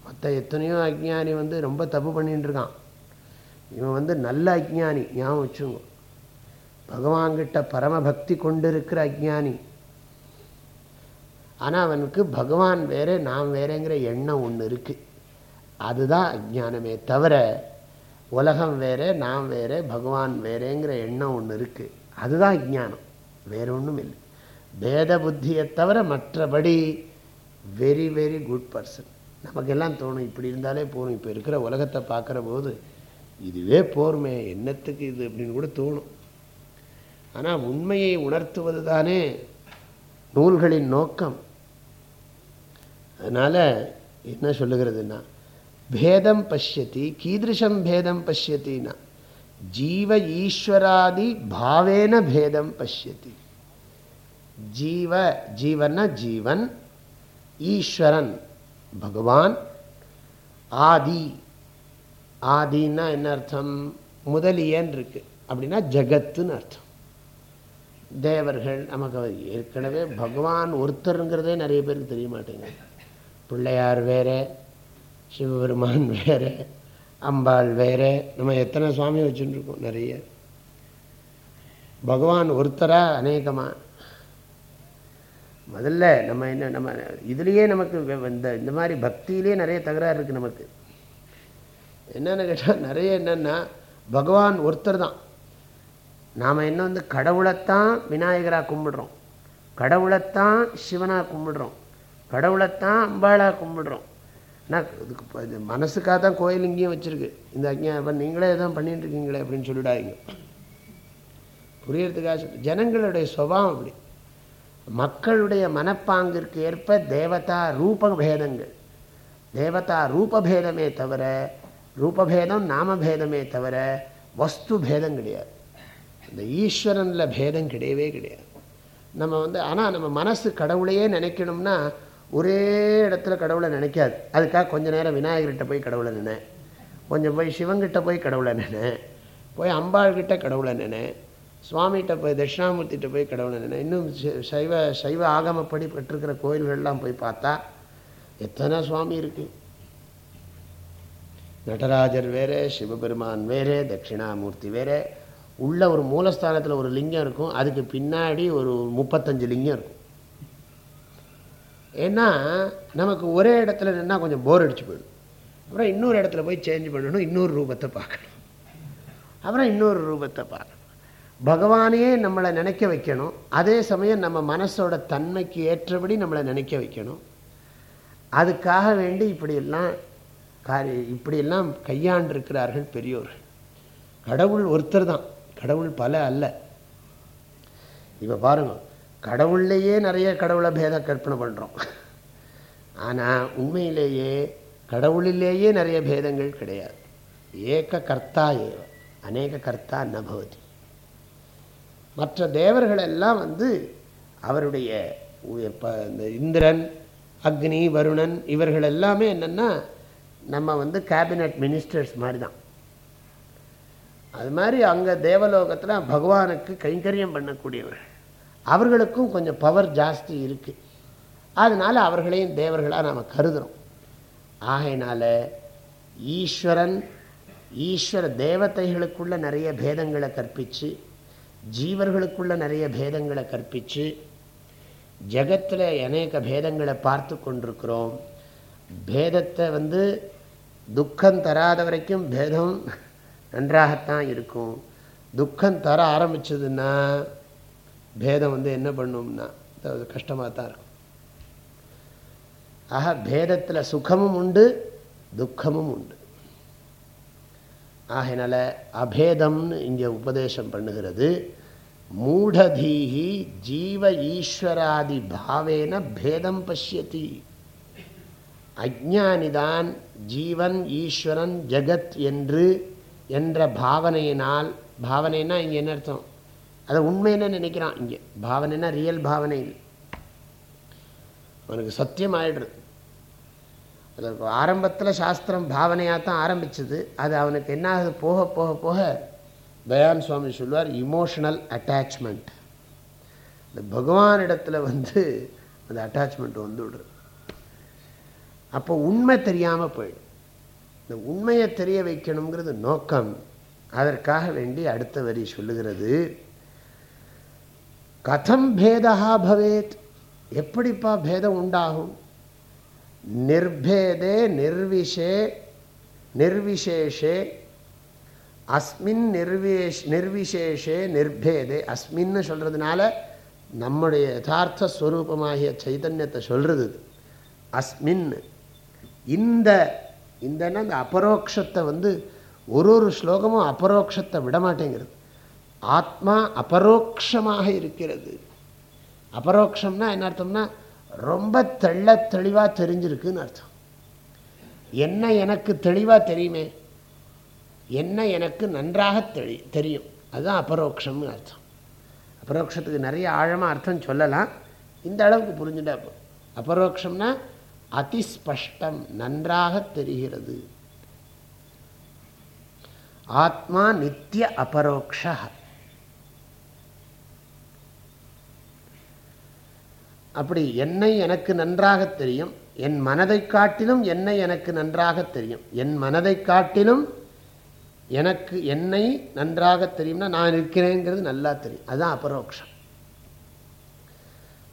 மற்ற எத்தனையோ அஜ்ஞானி வந்து ரொம்ப தப்பு பண்ணிட்டு இருக்கான். இவன் வந்து நல்ல அஜ்ஞானி ஞாபகம் வச்சுங்க பகவான்கிட்ட பரமபக்தி கொண்டு இருக்கிற அஜ்ஞானி. ஆனால் அவனுக்கு பகவான் வேறே நாம் வேறேங்கிற எண்ணம் ஒன்று இருக்குது அதுதான் அஜ்ஞானமே தவிர உலகம் வேறே நாம் வேறே பகவான் வேறேங்கிற எண்ணம் ஒன்று இருக்குது அதுதான் ஜானம் வேற ஒன்றும் இல்லை. பேத புத்தியை தவிர மற்றபடி வெரி வெரி குட் பர்சன் நமக்கெல்லாம் தோணும் இப்படி இருந்தாலே போகணும் இப்போ இருக்கிற உலகத்தை பார்க்குற போது இதுவே போர்மே என்னத்துக்கு இது அப்படின்னு கூட தோணும். ஆனால் உண்மையை உணர்த்துவது தானே நூல்களின் நோக்கம். அதனால் என்ன சொல்லுகிறதுன்னா பேதம் பசியத்தி கீதம் பேதம் பசியத்தின்னா ஜீவ ஈஸ்வராதி பாவேன பேதம் பசியத்தி ஜீவ ஜீவன்னா ஜீவன் ஈஸ்வரன் பகவான் ஆதி ஆதின்னா என்ன அர்த்தம்? முதலியன் இருக்கு அப்படின்னா ஜகத்துன்னு அர்த்தம். தேவர்கள் நமக்கு ஏற்கனவே பகவான் ஒருத்தருங்கிறதே நிறைய பேருக்கு தெரிய மாட்டேங்குது. பிள்ளையார் வேறு சிவபெருமான் வேற அம்பாள் வேற நம்ம எத்தனை சுவாமி வச்சுருக்கோம் நிறைய. பகவான் ஒருத்தரா அநேகமாக முதல்ல நம்ம என்ன நம்ம இதுலேயே நமக்கு இந்த இந்த மாதிரி பக்தியிலே நிறைய தகராறு இருக்குது நமக்கு. என்னென்னு கேட்டால் நிறைய என்னென்னா பகவான் ஒருத்தர் தான் நாம் என்ன வந்து கடவுளைத்தான் விநாயகராக கும்பிடுறோம். கடவுளைத்தான் சிவனாக கும்பிடுறோம். கடவுளைத்தான் அம்பாளாக கும்பிடுறோம். ஆனால் இதுக்கு மனசுக்காக தான் கோயில் இங்கேயும் வச்சுருக்கு. இந்த அஜ்ஞா நீங்களே தான் பண்ணிட்டு இருக்கீங்களே அப்படின்னு சொல்லிடாதீங்க. புரியறதுக்காக சொல்லி ஜனங்களுடைய சுபாவம் அப்படி. மக்களுடைய மனப்பாங்கிற்கு ஏற்ப தேவதா ரூப பேதங்கள் தேவதா ரூபபேதமே தவிர ரூபபேதம் நாமபேதமே தவிர வஸ்து பேதம் கிடையாது. இந்த ஈஸ்வரனில் பேதம் கிடையவே கிடையாது. நம்ம வந்து ஆனால் நம்ம மனசு கடவுளையே நினைக்கணும்னா ஒரே இடத்துல கடவுளை நினைக்காது. அதுக்காக கொஞ்ச நேரம் விநாயகர்கிட்ட போய் கடவுளை நினை. கொஞ்சம் போய் சிவங்கிட்ட போய் கடவுளை நினை. போய் அம்பாள்கிட்ட கடவுளை நினை. சுவாமிகிட்ட போய் தட்சிணாமூர்த்திகிட்ட போய் கடவுளை நினை. இன்னும் சைவ சைவ ஆகமப்படி பெற்றிருக்கிற கோயில்கள்லாம் போய் பார்த்தா எத்தனை சுவாமி இருக்குது நடராஜர் வேறு சிவபெருமான் வேறு தட்சிணாமூர்த்தி வேறு. உள்ள ஒரு மூலஸ்தானத்தில் ஒரு லிங்கம் இருக்கும். அதுக்கு பின்னாடி ஒரு முப்பத்தஞ்சு லிங்கம் இருக்கும். ஏன்னா நமக்கு ஒரே இடத்துல நின்னா கொஞ்சம் போர் அடிச்சு போயிடும். அப்புறம் இன்னொரு இடத்துல போய் சேஞ்ச் பண்ணணும் இன்னொரு ரூபத்தை பார்க்கணும். அப்புறம் இன்னொரு ரூபத்தை பார்க்கணும். பகவானையே நம்மளை நினைக்க வைக்கணும். அதே சமயம் நம்ம மனசோட தன்மைக்கு ஏற்றபடி நம்மளை நினைக்க வைக்கணும். அதுக்காக வேண்டி இப்படியெல்லாம் காரி இப்படியெல்லாம் கையாண்டிருக்கிறார்கள் பெரியோர்கள். கடவுள் ஒருத்தர் தான். கடவுள் பல அல்ல. இப்போ பாருங்கள் கடவுள்லேயே நிறைய கடவுளை பேத கற்பனை பண்ணுறோம் ஆனால் உண்மையிலேயே கடவுளிலேயே நிறைய பேதங்கள் கிடையாது. ஏக கர்த்தா ஏவ அநேக கர்த்தா நபவதி மற்ற தேவர்கள் எல்லாம் வந்து அவருடைய இந்த இந்திரன் அக்னி வருணன் இவர்கள் எல்லாமே என்னென்னா நம்ம வந்து கேபினட் மினிஸ்டர்ஸ் மாதிரி தான் அது மாதிரி அங்கே தேவலோகத்தில் பகவானுக்கு கைங்கரியம் பண்ணக்கூடியவர்கள். அவர்களுக்கும் கொஞ்சம் பவர் ஜாஸ்தி இருக்குது அதனால் அவர்களையும் தேவர்களாக நாம் கருதுகிறோம் ஆகையினால ஈஸ்வரன் ஈஸ்வர தேவதைகளுக்குள்ள நிறைய பேதங்களை கற்பித்து ஜீவர்களுக்குள்ள நிறைய பேதங்களை கற்பித்து ஜகத்தில் அநேக பேதங்களை பார்த்து கொண்டிருக்கிறோம். பேதத்தை வந்து துக்கம் தராத வரைக்கும் பேதம் நன்றாகத்தான் இருக்கும். துக்கம் தர ஆரம்பிச்சதுன்னா பேதம் வந்து என்ன பண்ணும்னா கஷ்டமாக தான் இருக்கும். ஆக பேதத்தில் சுகமும் உண்டு துக்கமும் உண்டு. ஆகையினால அபேதம்னு இங்கே உபதேசம் பண்ணுகிறது. மூடதீகி ஜீவ ஈஸ்வராதி பாவேன பேதம் பசியத்தி அஜானிதான் ஜீவன் ஈஸ்வரன் ஜெகத் என்று என்ற பாவனையினால் பாவனைனா இங்கே என்ன அர்த்தம்? அதை உண்மைன்னு நினைக்கிறான் இங்கே. பாவனைனா ரியல் பாவனை அவனுக்கு சத்தியம் ஆயிடுறது அது ஆரம்பத்தில் சாஸ்திரம் பாவனையாக தான் ஆரம்பிச்சது. அது அவனுக்கு என்ன ஆகுது போக போக போக தயான் சுவாமி சொல்லுவார் இமோஷனல் அட்டாச்மெண்ட் இந்த பகவானிடத்தில் வந்து அந்த அட்டாச்மெண்ட் வந்து விடுறது அப்போ உண்மை தெரியாமல் போயிடும். இந்த உண்மையை தெரிய வைக்கணுங்கிறது நோக்கம். அதற்காக வேண்டி அடுத்த வரி சொல்லுகிறது. கதம் பேதா பவேத் எப்படிப்பா பேதம் உண்டாகும் நிர்பேதே நிர்விஷே நிர்விசேஷே அஸ்மின் நிர்வேஷ் நிர்விசேஷே நிர்பேதே அஸ்மின்னு சொல்கிறதுனால நம்முடைய யதார்த்த ஸ்வரூபமாகிய சைதன்யத்தை சொல்கிறது அஸ்மின். இந்த இந்தன்னா இந்த அபரோக்ஷத்தை வந்து ஒரு ஒரு ஸ்லோகமும் அபரோக்ஷத்தை விடமாட்டேங்கிறது. ஆத்மா அபரோக்ஷமாக இருக்கிறது. அபரோக்ஷம்னா என்ன அர்த்தம்னா ரொம்ப தெள்ள தெளிவாக தெரிஞ்சிருக்குன்னு அர்த்தம். என்ன எனக்கு தெளிவாக தெரியுமே என்ன எனக்கு நன்றாக தெளி தெரியும். அதுதான் அபரோக்ஷம்னு அர்த்தம். அபரோக்ஷத்துக்கு நிறைய ஆழமாக அர்த்தம் சொல்லலாம். இந்த அளவுக்கு புரிஞ்சுட்டா அபரோக்ஷம்னா அதிஸ்பஷ்டம் நன்றாக தெரிகிறது. ஆத்மா நித்திய அபரோக்ஷ அப்படி என்னை எனக்கு நன்றாக தெரியும் என் மனதை காட்டிலும் என்னை எனக்கு நன்றாக தெரியும். என் மனதை காட்டிலும் எனக்கு என்னை நன்றாக தெரியும்னா நான் இருக்கிறேங்கிறது நல்லா தெரியும். அதுதான் அபரோக்ஷம்.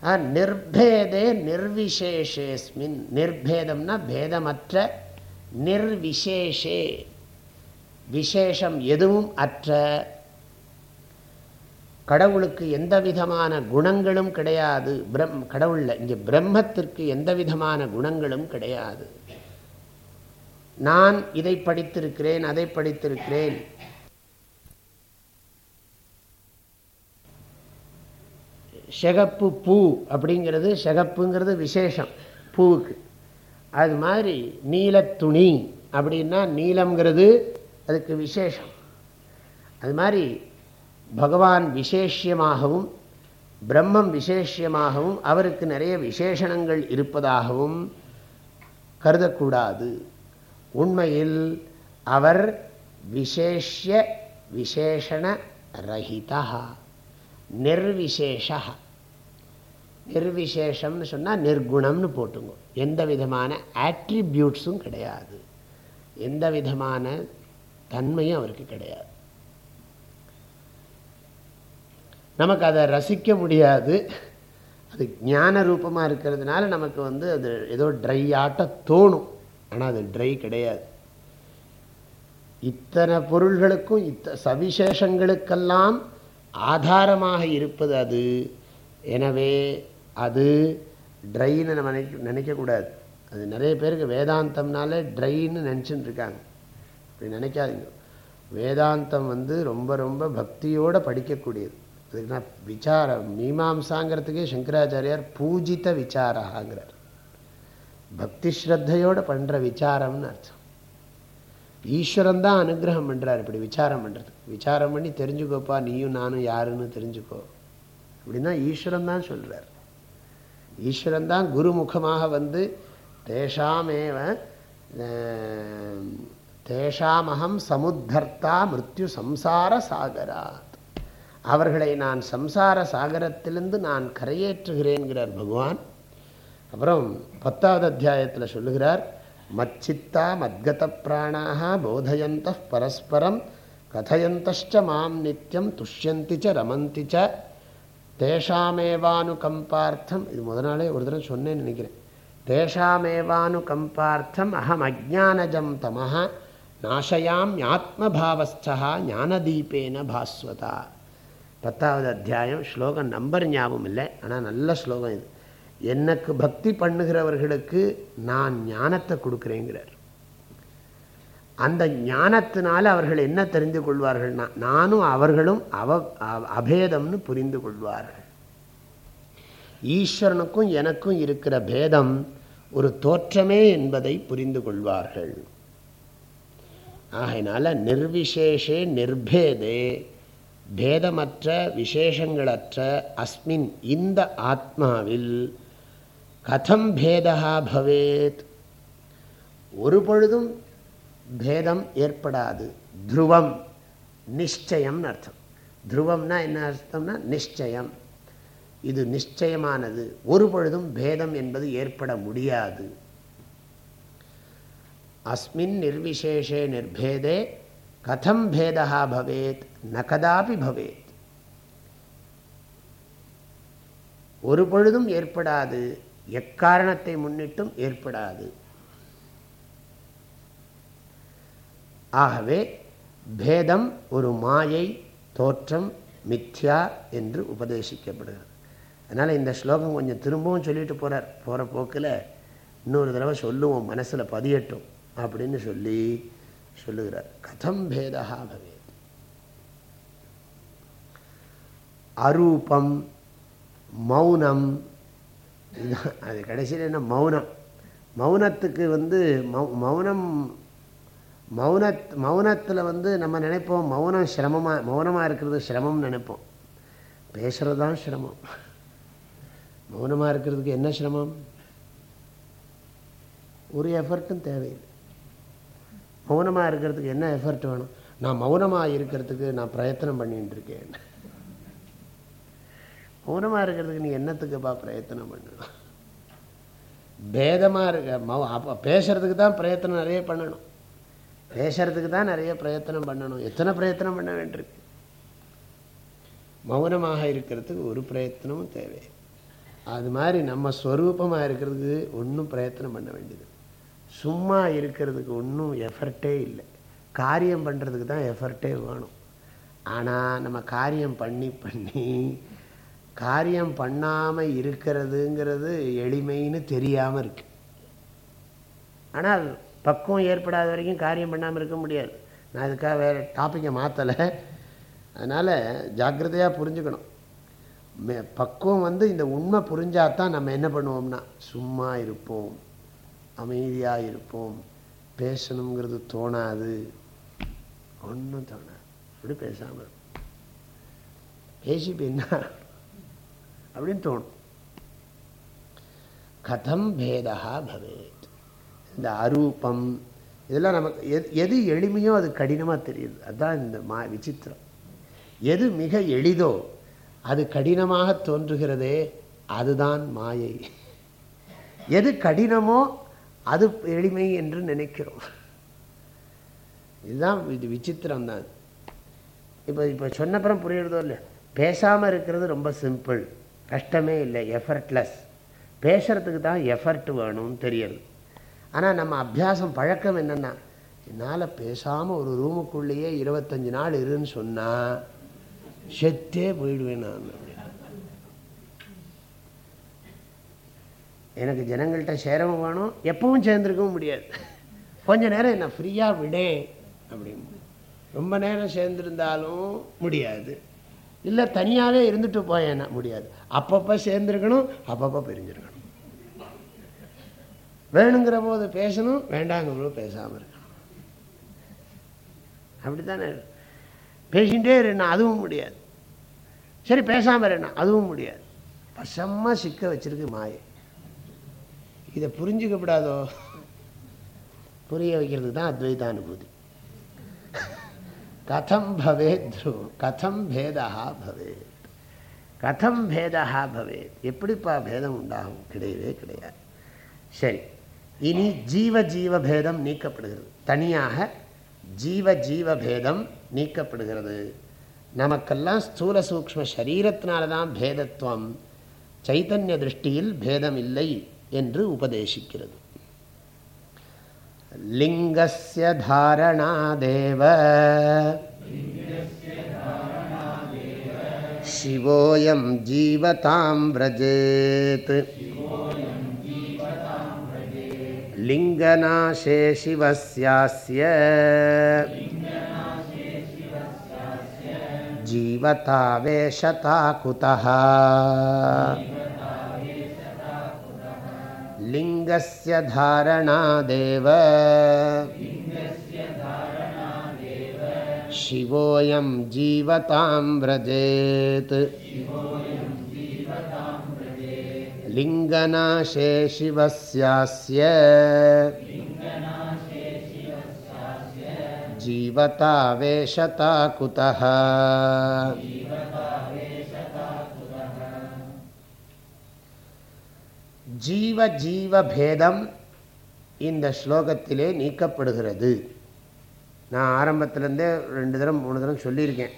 நிர்பேதே நிர்விசேஷேஸ்மின். நிர்பேதம்னா பேதமற்ற நிர்விசேஷே. விசேஷம் எதுவும் அற்ற. கடவுளுக்கு எந்த விதமான குணங்களும் கிடையாது. பிரம் கடவுளில் இங்கே பிரம்மத்திற்கு எந்த விதமான குணங்களும் கிடையாது. நான் இதை படித்திருக்கிறேன் அதை படித்திருக்கிறேன். சிகப்பு பூ அப்படிங்கிறது சிகப்புங்கிறது விசேஷம் பூவுக்கு. அது மாதிரி நீலத்துணி அப்படின்னா நீலம்ங்கிறது அதுக்கு விசேஷம். அது மாதிரி பகவான் விசேஷியமாகவும் பிரம்மம் விசேஷியமாகவும் அவருக்கு நிறைய விசேஷணங்கள் இருப்பதாகவும் கருதக்கூடாது. உண்மையில் அவர் விசேஷ விசேஷண ரஹிதா நிர்விசேஷ. நிர்விசேஷம்னு சொன்னால் நிர்குணம்னு போட்டுங்க. எந்த விதமான ஆட்ரிபியூட்ஸும் கிடையாது. எந்த விதமான தன்மையும் அவருக்கு கிடையாது. நமக்கு அதை ரசிக்க முடியாது. அது ஞான ரூபமாக இருக்கிறதுனால நமக்கு வந்து அது ஏதோ ட்ரை ஆட்ட தோணும். ஆனால் அது ட்ரை கிடையாது. இத்தனை பொருள்களுக்கும் இத்த சவிசேஷங்களுக்கெல்லாம் ஆதாரமாக இருப்பது அது. எனவே அது ட்ரைன்னு நம்ம நினைக்க நினைக்கக்கூடாது அது நிறைய பேருக்கு வேதாந்தம்னாலே ட்ரைன்னு நினச்சின்னு இருக்காங்க அப்படி நினைக்காதீங்க. வேதாந்தம் வந்து ரொம்ப ரொம்ப பக்தியோடு படிக்கக்கூடியது. அதுக்குன்னா விசாரம் மீமாம்சாங்கிறதுக்கே சங்கராச்சாரியார் பூஜித விசாராங்கிறார் பக்தி ஸ்ரத்தையோடு பண்ணுற விசாரம்னு அர்த்தம். ஈஸ்வரன் தான் அனுகிரகம் பண்ணுறார் இப்படி விசாரம் பண்ணுறதுக்கு விசாரம் பண்ணி தெரிஞ்சுக்கோப்பா நீயும் நானும் யாருன்னு தெரிஞ்சுக்கோ. அப்படின்னா ஈஸ்வரன் தான் சொல்கிறார் ஈஸ்வரன் தான் குருமுகமாக வந்து தேஷாமேவ தேஷாமகம் சமுத்தர்த்தா மிருத்யு சம்சார சாகரா. அவர்களை நான் சம்சார சாகரத்திலிருந்து நான் கரையேற்றுகிறேன்கிறார் பகவான். அப்புறம் பத்தாவது அத்தியாயத்தில் சொல்லுகிறார் மச்சித்தா மத்கத பிராணாக போதயந்த பரஸ்பரம் கதையந்தச்ச மாம் நித்தியம் துஷ்யந்தி ச ரமந்தி ச. தேஷாமேவானுகம்பார்த்தம் இது முத நாளே ஒரு தடவை சொன்னேன்னு நினைக்கிறேன். தேஷாமேவானுகம்பார்த்தம் அகம் அஜானஜம் தமஹ நாசயாம் ஆத்மபாவஸ்தா ஞானதீபேன பாஸ்வதா பத்தாவது அத்தியாயம் ஸ்லோகம் நம்பர் ஞாபகம் இல்லை ஆனால் நல்ல ஸ்லோகம் இது. எனக்கு பக்தி பண்ணுகிறவர்களுக்கு நான் ஞானத்தை கொடுக்குறேங்கிறார். அந்த ஞானத்தினால அவர்கள் என்ன தெரிந்து கொள்வார்கள்னா நானும் அவர்களும் அவ அபேதம்னு புரிந்து கொள்வார்கள். ஈஸ்வரனுக்கும் எனக்கும் இருக்கிற பேதம் ஒரு தோற்றமே என்பதை புரிந்து கொள்வார்கள். ஆகையினால நிர்விசேஷே நிர்பேதே பேதமற்ற விசேஷங்களற்ற அஸ்மின் இந்த ஆத்மாவில் கதம் பேதா பவேத். ஒரு பொழுதும் பேதம் ஏற்படாது. துருவம் நிச்சயம்னு அர்த்தம். துருவம்னா என்ன அர்த்தம்னா நிச்சயம். இது நிச்சயமானது. ஒரு பொழுதும் பேதம் என்பது ஏற்பட முடியாது. அஸ்மின் நிர்விசேஷே நிர்பேதே கதம் பேதா பவேத் ந கதாபி பவேத் ஒரு பொழுதும் ஏற்படாது. எக்காரணத்தை முன்னிட்டும் ஏற்படாது. ஆகவே பேதம் ஒரு மாயை தோற்றம் மித்யா என்று உபதேசிக்கப்படுகிறது. அதனால் இந்த ஸ்லோகம் கொஞ்சம் திரும்பவும் சொல்லிட்டு போகிறார் போகிற போக்கில் இன்னொரு தடவை சொல்லுவோம் மனசில் பதியட்டும் அப்படின்னு சொல்லி சொல்லுகிறார். கதம் பேதா பவே அரூபம் மௌனம். அது கடைசியில் என்ன? மௌனம். மௌனத்துக்கு வந்து மௌனம் மௌனத் மௌனத்தில் வந்து நம்ம நினைப்போம் மௌனம் சிரமமாக மௌனமாக இருக்கிறது சிரமம்னு நினைப்போம். பேசுகிறது தான் சிரமம். மௌனமாக இருக்கிறதுக்கு என்ன சிரமம்? ஒரு எஃபர்ட்டும் தேவையில்லை. மௌனமாக இருக்கிறதுக்கு என்ன எஃபர்ட் வேணும்? நான் மௌனமாக இருக்கிறதுக்கு நான் பிரயத்தனம் பண்ணிட்டு இருக்கேன். மௌனமாக இருக்கிறதுக்கு நீ என்னத்துக்குப்பா பிரயத்தனம் பண்ணணும்? பேதமாக இருக்க மௌ அப்போ பேசுறதுக்கு தான் பிரயத்தனம் நிறைய பண்ணணும். பேசுறதுக்கு தான் நிறைய பிரயத்தனம் பண்ணணும். எத்தனை பிரயத்தனம் பண்ண வேண்டியிருக்கு? மௌனமாக இருக்கிறதுக்கு ஒரு பிரயத்தனமும் தேவை. அது மாதிரி நம்ம ஸ்வரூபமாக இருக்கிறதுக்கு ஒன்றும் பிரயத்தனம் பண்ண வேண்டியது சும்மா இருக்கிறதுக்கு ஒன்றும் எஃபர்ட்டே இல்லை. காரியம் பண்ணுறதுக்கு தான் எஃபர்ட்டே வேணும். ஆனால் நம்ம காரியம் பண்ணி பண்ணி காரியம் பண்ணாமல் இருக்கிறதுங்கிறது எளிமைன்னு தெரியாமல் இருக்கு. ஆனால் பக்குவம் ஏற்படாத வரைக்கும் காரியம் பண்ணாமல் இருக்க முடியாது. நான் அதுக்காக வேறு டாப்பிக்கை மாற்றலை அதனால் ஜாக்கிரதையாக புரிஞ்சுக்கணும். பக்குவம் வந்து இந்த உண்மை புரிஞ்சாதான் நம்ம என்ன பண்ணுவோம்னா சும்மா இருப்போம். அமைதியாக இருப்போம் பேசணுங்கிறது தோணாது. ஒன்றும் தோணாது. அப்படி பேசாமல் பேசி என்ன? அப்படின்னு தோணும். கதம் பேதா பவேத். இந்த அரூபம் இதெல்லாம் நமக்கு எது எது எளிமையோ அது கடினமாக தெரியுது. அதுதான் இந்த மா விசித்திரம். எது மிக எளிதோ அது கடினமாக தோன்றுகிறதே அதுதான் மாயை. எது கடினமோ அது எளிமை என்று நினைக்கிறோம். இதுதான் இது விசித்திரம் தான் இப்போ இப்போ சொன்னப்புறம் புரியுறதோ இல்லை பேசாமல் இருக்கிறது ரொம்ப சிம்பிள் கஷ்டமே இல்லை எஃபர்ட்லெஸ் பேசுகிறதுக்கு தான் எஃபர்ட் வேணும்னு தெரியுது. ஆனால் நம்ம அபியாசம் பழக்கம் என்னென்னா என்னால் பேசாமல் ஒரு ரூமுக்குள்ளேயே இருபத்தஞ்சி நாள் இருன்னு சொன்னால் செத்தே போயிடுவேன் நான். எனக்கு ஜனங்கள்கிட்ட சேரவும் வேணும் எப்பவும் சேர்ந்துருக்கவும் முடியாது. கொஞ்ச நேரம் என்ன ஃப்ரீயாக விடேன் அப்படின்னு. ரொம்ப நேரம் சேர்ந்துருந்தாலும் முடியாது. இல்லை தனியாகவே இருந்துட்டு போயேன்னா முடியாது. அப்பப்போ சேர்ந்துருக்கணும் அப்பப்போ பிரிஞ்சிருக்கணும். வேணுங்கிற போது பேசணும் வேண்டாங்கிற போது பேசாமல் இருக்கணும். அப்படி தானே பேசிகிட்டே இருன்னா அதுவும் முடியாது. சரி பேசாமல் இருன்னா அதுவும் முடியாது. பசமாக சிக்க வச்சிருக்கு மாயை. இதை புரிஞ்சுக்கப்படாதோ? புரிய வைக்கிறதுக்கு தான் அத்வைதானுபூதி. கதம் பவேத் த்ருவம் கதம் பேதா பவேத். கதம் பேதா பவேத். எப்படிப்பா பேதம் உண்டாகும்? கிடையவே கிடையாது. சரி இனி ஜீவ ஜீவ பேதம் நீக்கப்படுகிறது. தனியாக ஜீவ ஜீவ பேதம் நீக்கப்படுகிறது. நமக்கெல்லாம் ஸ்தூல சூக்ம சரீரத்தினால தான் பேதத்துவம். சைத்தன்ய திருஷ்டியில் பேதம் இல்லை. என்று உபதேசிக்கிறது. லிங்கஸ்ய தாரணாதேவ. சிவோயம் ஜீவதாம் விரஜேத். லிங்கநாசே சிவசியாஸ்ய ஜீவதாவேஷதா குதா लिङ्गस्य धारणादेव शिवोऽयं जीवतां व्रजेत्। लिङ्गनाशे शिवस्यास्य। जीवता वेशता कुतः ஜீவ ஜீவ பேதம் இந்த ஸ்லோகத்திலே நீக்கப்படுகிறது. நான் ஆரம்பத்திலேருந்தே ரெண்டு தரம் மூணு தரம் சொல்லியிருக்கேன்.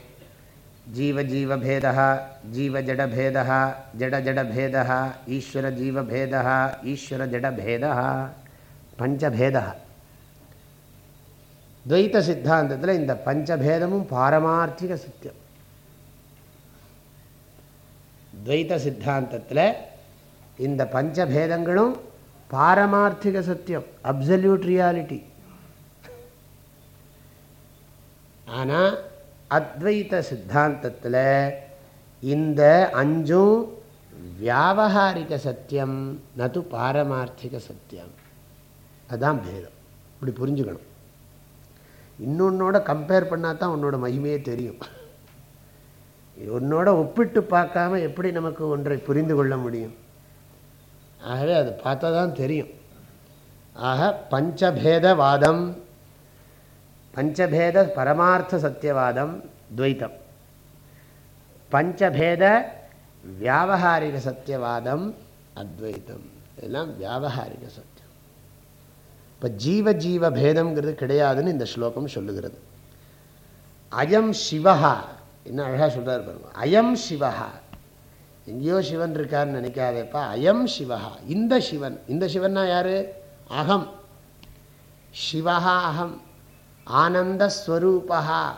ஜீவ ஜீவ பேதா ஜீவ ஜட பேதா ஜட ஜட பேதா ஈஸ்வர ஜீவ பேதா ஈஸ்வர ஜட பேதா பஞ்சபேதா துவைத்த சித்தாந்தத்தில் இந்த பஞ்சபேதமும் பாரமார்த்திக சத்தியம். துவைத்த சித்தாந்தத்தில் இந்த பஞ்சபேதங்களும் பாரமார்த்திக சத்தியம் அப்சல்யூட் ரியாலிட்டி ஆனால் அத்வைத சித்தாந்தத்தில் இந்த அஞ்சும் வியாபகாரிக சத்தியம் நது பாரமார்த்திக சத்தியம். அதுதான் பேதம். இப்படி புரிஞ்சுக்கணும். இன்னொன்னோட கம்பேர் பண்ணால் தான் உன்னோட மகிமையே தெரியும். உன்னோட ஒப்பிட்டு பார்க்காம எப்படி நமக்கு ஒன்றை புரிந்து கொள்ள முடியும்? ஆகவே அது பார்த்தா தான் தெரியும். ஆக பஞ்சபேதவாதம் பஞ்சபேத பரமார்த்த சத்தியவாதம் துவைத்தம். பஞ்சபேத வியாபகாரிக சத்தியவாதம் அத்வைத்தம். இதெல்லாம் வியாபகாரிக சத்தியம். இப்போ ஜீவ ஜீவ பேதம்ங்கிறது கிடையாதுன்னு இந்த ஸ்லோகம் சொல்லுகிறது. அயம் சிவஹா என்ன அழகாக சொல்கிறார் பாருங்க. அயம் சிவஹா. எங்கேயோ சிவன் இருக்கார்னு நினைக்காதேப்பா. அயம் சிவஹா. இந்த சிவன். இந்த சிவன்னா யாரு? அகம். சிவஹா அகம். ஆனந்த ஸ்வரூபா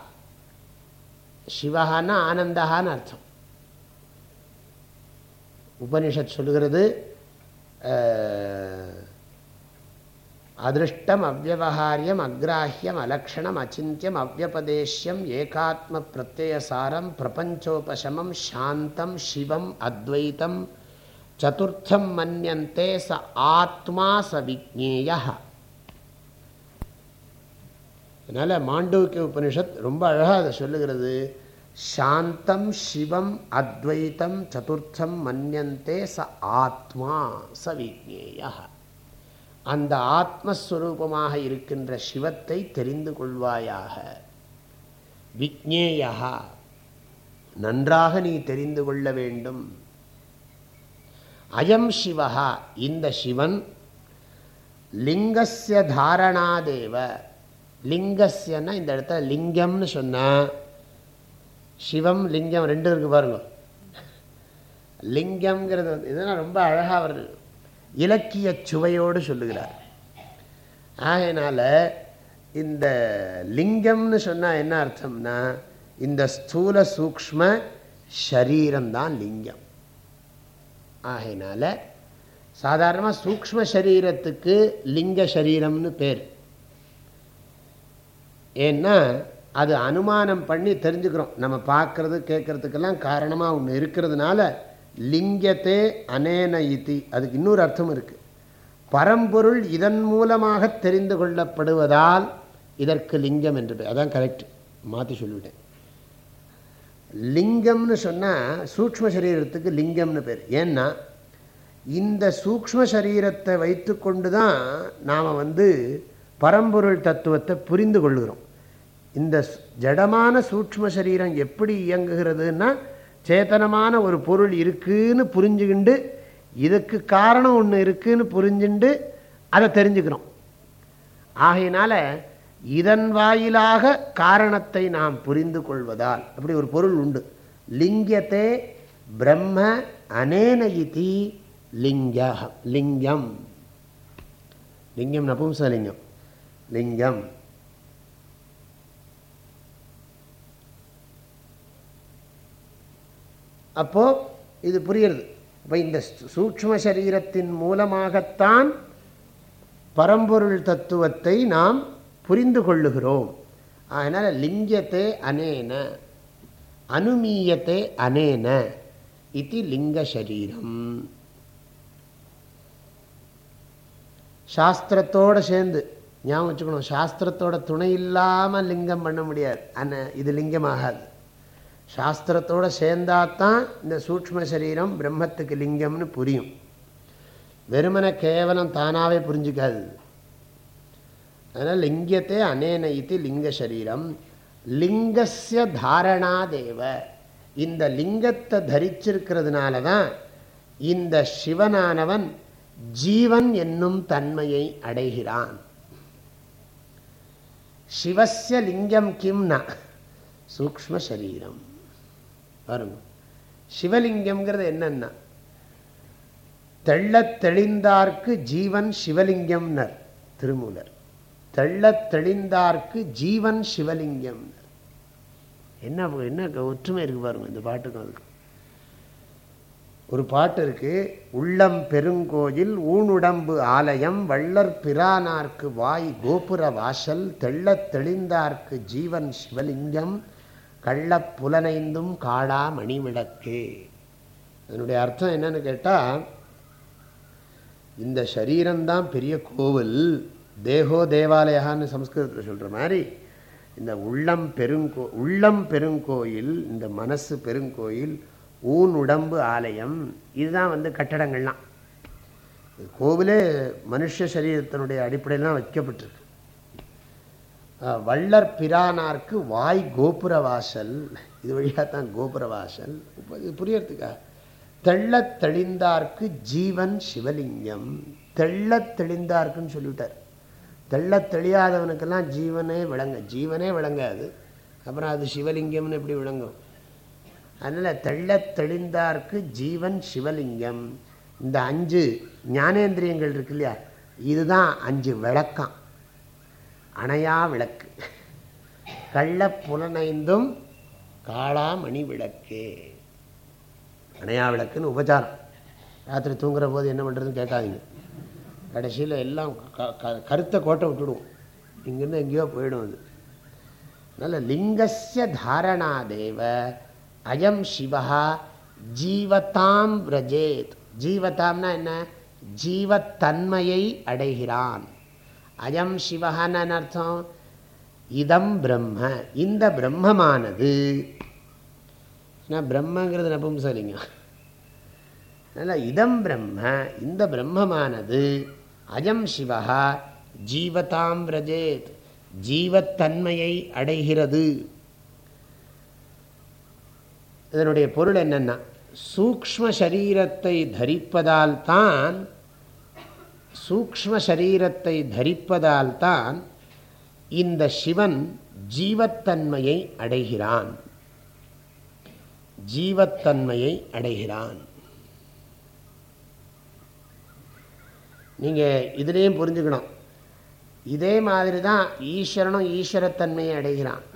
சிவஹான்னா ஆனந்தஹான்னு அர்த்தம். உபனிஷத் சொல்கிறது அதிருஷ்டம் அவ்வகாரியம் அக்ராஹியம் அலக்ஷணம் அச்சிந்தியம் அவ்வபதேஷ்யம் ஏகாத்ம பிரத்யசாரம் பிரபஞ்சோபசமம் சாந்தம் சிவம் அத்வைத்தம் சதுர்த்தம் மன்யந்தே ச ஆத்மா ச விஜ்ஞேய அதனால் மாண்டூக்கிய உபனிஷத் ரொம்ப அழகாக அதை சொல்லுகிறது. சாந்தம் சிவம் அத்வைத்தம் சதுர்த்தம் மன்யந்தே ச ஆத்மா ச விஜ்ஞேய அந்த ஆத்மஸ்வரூபமாக இருக்கின்ற சிவத்தை தெரிந்து கொள்வாயாக. விக்னேயா நன்றாக நீ தெரிந்து கொள்ள வேண்டும். அயம் சிவகா இந்த சிவன் லிங்கஸ்ய தாரணாதேவ. லிங்கஸ்யன்னா இந்த இடத்துல லிங்கம்னு சொன்னால் சிவம் லிங்கம் ரெண்டு இருக்கு பாருங்க. லிங்கம்ங்கிறது இதெல்லாம் ரொம்ப அழகாக வருது இலக்கிய சுவையோடு சொல்லுகிறார். ஆகையினால இந்த லிங்கம்னு சொன்னால் என்ன அர்த்தம்னா இந்த ஸ்தூல சூக்ம ஷரீரம்தான் லிங்கம். ஆகையினால சாதாரணமாக சூக்ம சரீரத்துக்கு லிங்க சரீரம்னு பேர். ஏன்னா அது அனுமானம் பண்ணி தெரிஞ்சுக்கிறோம். நம்ம பார்க்கறது கேட்கறதுக்கெல்லாம் காரணமாக ஒன்று இருக்கிறதுனால லிங்கத்தே அனேன இத்தி அதுக்கு இன்னொரு அர்த்தம் இருக்குது பரம்பொருள் இதன் மூலமாக தெரிந்து கொள்ளப்படுவதால் இதற்கு லிங்கம் என்று பேர் அதான் கரெக்ட் மாற்றி சொல்லிவிட்டேன். லிங்கம்னு சொன்னால் சூக்ம சரீரத்துக்கு லிங்கம்னு பேர். ஏன்னா இந்த சூக்ம சரீரத்தை வைத்து கொண்டு தான் நாம் வந்து பரம்பொருள் தத்துவத்தை புரிந்து கொள்கிறோம். இந்த ஜடமான சூக்ம சரீரம் எப்படி இயங்குகிறதுன்னா சேத்தனமான ஒரு பொருள் இருக்குன்னு புரிஞ்சுக்கிண்டு இதுக்கு காரணம் ஒன்று இருக்குன்னு புரிஞ்சுண்டு அதை தெரிஞ்சுக்கிறோம். ஆகையினால இதன் வாயிலாக காரணத்தை நாம் புரிந்து கொள்வதால் அப்படி ஒரு பொருள் உண்டு. லிங்கத்தே பிரம்ம அனேனயிதி லிங்க லிங்கம். லிங்கம் நபும்சலிங்கம். லிங்கம். அப்போது இது புரியுறது இப்போ இந்த சூக்ம சரீரத்தின் மூலமாகத்தான் பரம்பொருள் தத்துவத்தை நாம் புரிந்து கொள்ளுகிறோம். அதனால் லிங்கத்தை அனேன அனுமீயத்தை அனேன இது லிங்க சரீரம். சாஸ்திரத்தோடு சேர்ந்து ஞாபகம் வச்சுக்கணும் சாஸ்திரத்தோட துணை இல்லாமல் லிங்கம் பண்ண முடியாது. அன இது லிங்கமாகாது. சாஸ்திரத்தோடு சேர்ந்தாதான் இந்த சூக்ம சரீரம் பிரம்மத்துக்கு லிங்கம்னு புரியும். வெறுமனை கேவலம் தானாகவே புரிஞ்சுக்காது. அதனால் லிங்கத்தை அனேன இது லிங்க சரீரம். லிங்கசிய தாரணாதேவ. இந்த லிங்கத்தை தரிச்சிருக்கிறதுனால தான் இந்த சிவனானவன் ஜீவன் என்னும் தன்மையை அடைகிறான். சிவசிய லிங்கம் கிம்னா சூக்ம சரீரம். பாருங்க. சிவலிங்கம்ங்கிறது என்னன்னா தெள்ள தெளிந்தார்க்கு ஜீவன் சிவலிங்கம்னர் திருமூலர். தெள்ள தெளிந்தார்க்கு ஜீவன் சிவலிங்கம் என்ன என்ன ஒற்றுமை இருக்கு பாருங்க இந்த பாட்டுக்கும் அதுக்கு. ஒரு பாட்டு இருக்கு உள்ளம் பெருங்கோயில் ஊனுடம்பு ஆலயம் வள்ளற் பிரானார்க்கு வாய் கோபுர வாசல் தெள்ள தெளிந்தார்க்கு ஜீவன் சிவலிங்கம் கள்ள புலனைந்தும் காடா மணிவிளக்கே. அதனுடைய அர்த்தம் என்னன்னு கேட்டால் இந்த சரீரம்தான் பெரிய கோவில் தேகோ தேவாலயான்னு சம்ஸ்கிருதத்தில் சொல்கிற மாதிரி இந்த உள்ளம் பெருங்கோ உள்ளம் பெருங்கோயில் இந்த மனசு பெருங்கோயில் ஊன் உடம்பு ஆலயம் இதுதான் வந்து கட்டடங்கள்லாம். கோவிலே மனுஷ சரீரத்தினுடைய அடிப்படையில் தான் வைக்கப்பட்டிருக்கு. வள்ளற் பிரானார்க்கு வாய் கோபுர வாசல் இது வழியாக தான் கோபுர வாசல் இது புரியறதுக்கா? தெள்ளத் தெளிந்தார்க்கு ஜீவன் சிவலிங்கம். தெள்ள தெளிந்தார்க்குன்னு சொல்லிவிட்டார். தெள்ளத் தெளியாதவனுக்கெல்லாம் ஜீவனே விளங்க ஜீவனே விளங்காது. அப்புறம் அது சிவலிங்கம்னு எப்படி விளங்கும்? அதனால் தெள்ள தெளிந்தார்க்கு ஜீவன் சிவலிங்கம். இந்த அஞ்சு ஞானேந்திரியங்கள் இருக்கு இல்லையா? இதுதான் அஞ்சு விளக்கம். அணையா விளக்கு. கள்ள புலனைந்தும் காளாமணி விளக்கு அணையா விளக்குன்னு உபச்சாரம். ராத்திரி தூங்குற போது என்ன பண்ணுறதுன்னு கேட்காதீங்க. கடைசியில் எல்லாம் கருத்தை கோட்டை விட்டுடுவோம். இங்கேருந்து எங்கேயோ போயிடும் அது. அதனால் லிங்கஸ்ய தாரணா தேவ அயம் சிவா ஜீவதாம் ரஜேத் ஜீவதாம்னா என்ன? ஜீவத்தன்மையை அடைகிறான். அயம் சிவகான்னு அர்த்தம். இதம் பிரம்ம இந்த பிரம்மமானது. பிரம்மங்கிறது நபும்சலிங்கம் அதனால் இதம் பிரம்ம இந்த பிரம்மமானது. அயம் சிவா ஜீவதாம் ரஜேத் ஜீவத்தன்மையை அடைகிறது. இதனுடைய பொருள் என்னன்னா சூக்ம சரீரத்தை தரிப்பதால் தான் சூக்ம சரீரத்தை தரிப்பதால் தான் இந்த சிவன் ஜீவத்தன்மையை அடைகிறான். ஜீவத்தன்மையை அடைகிறான். நீங்கள் இதுலேயும் புரிஞ்சுக்கணும். இதே மாதிரி தான் ஈஸ்வரனும் ஈஸ்வரத்தன்மையை அடைகிறான்.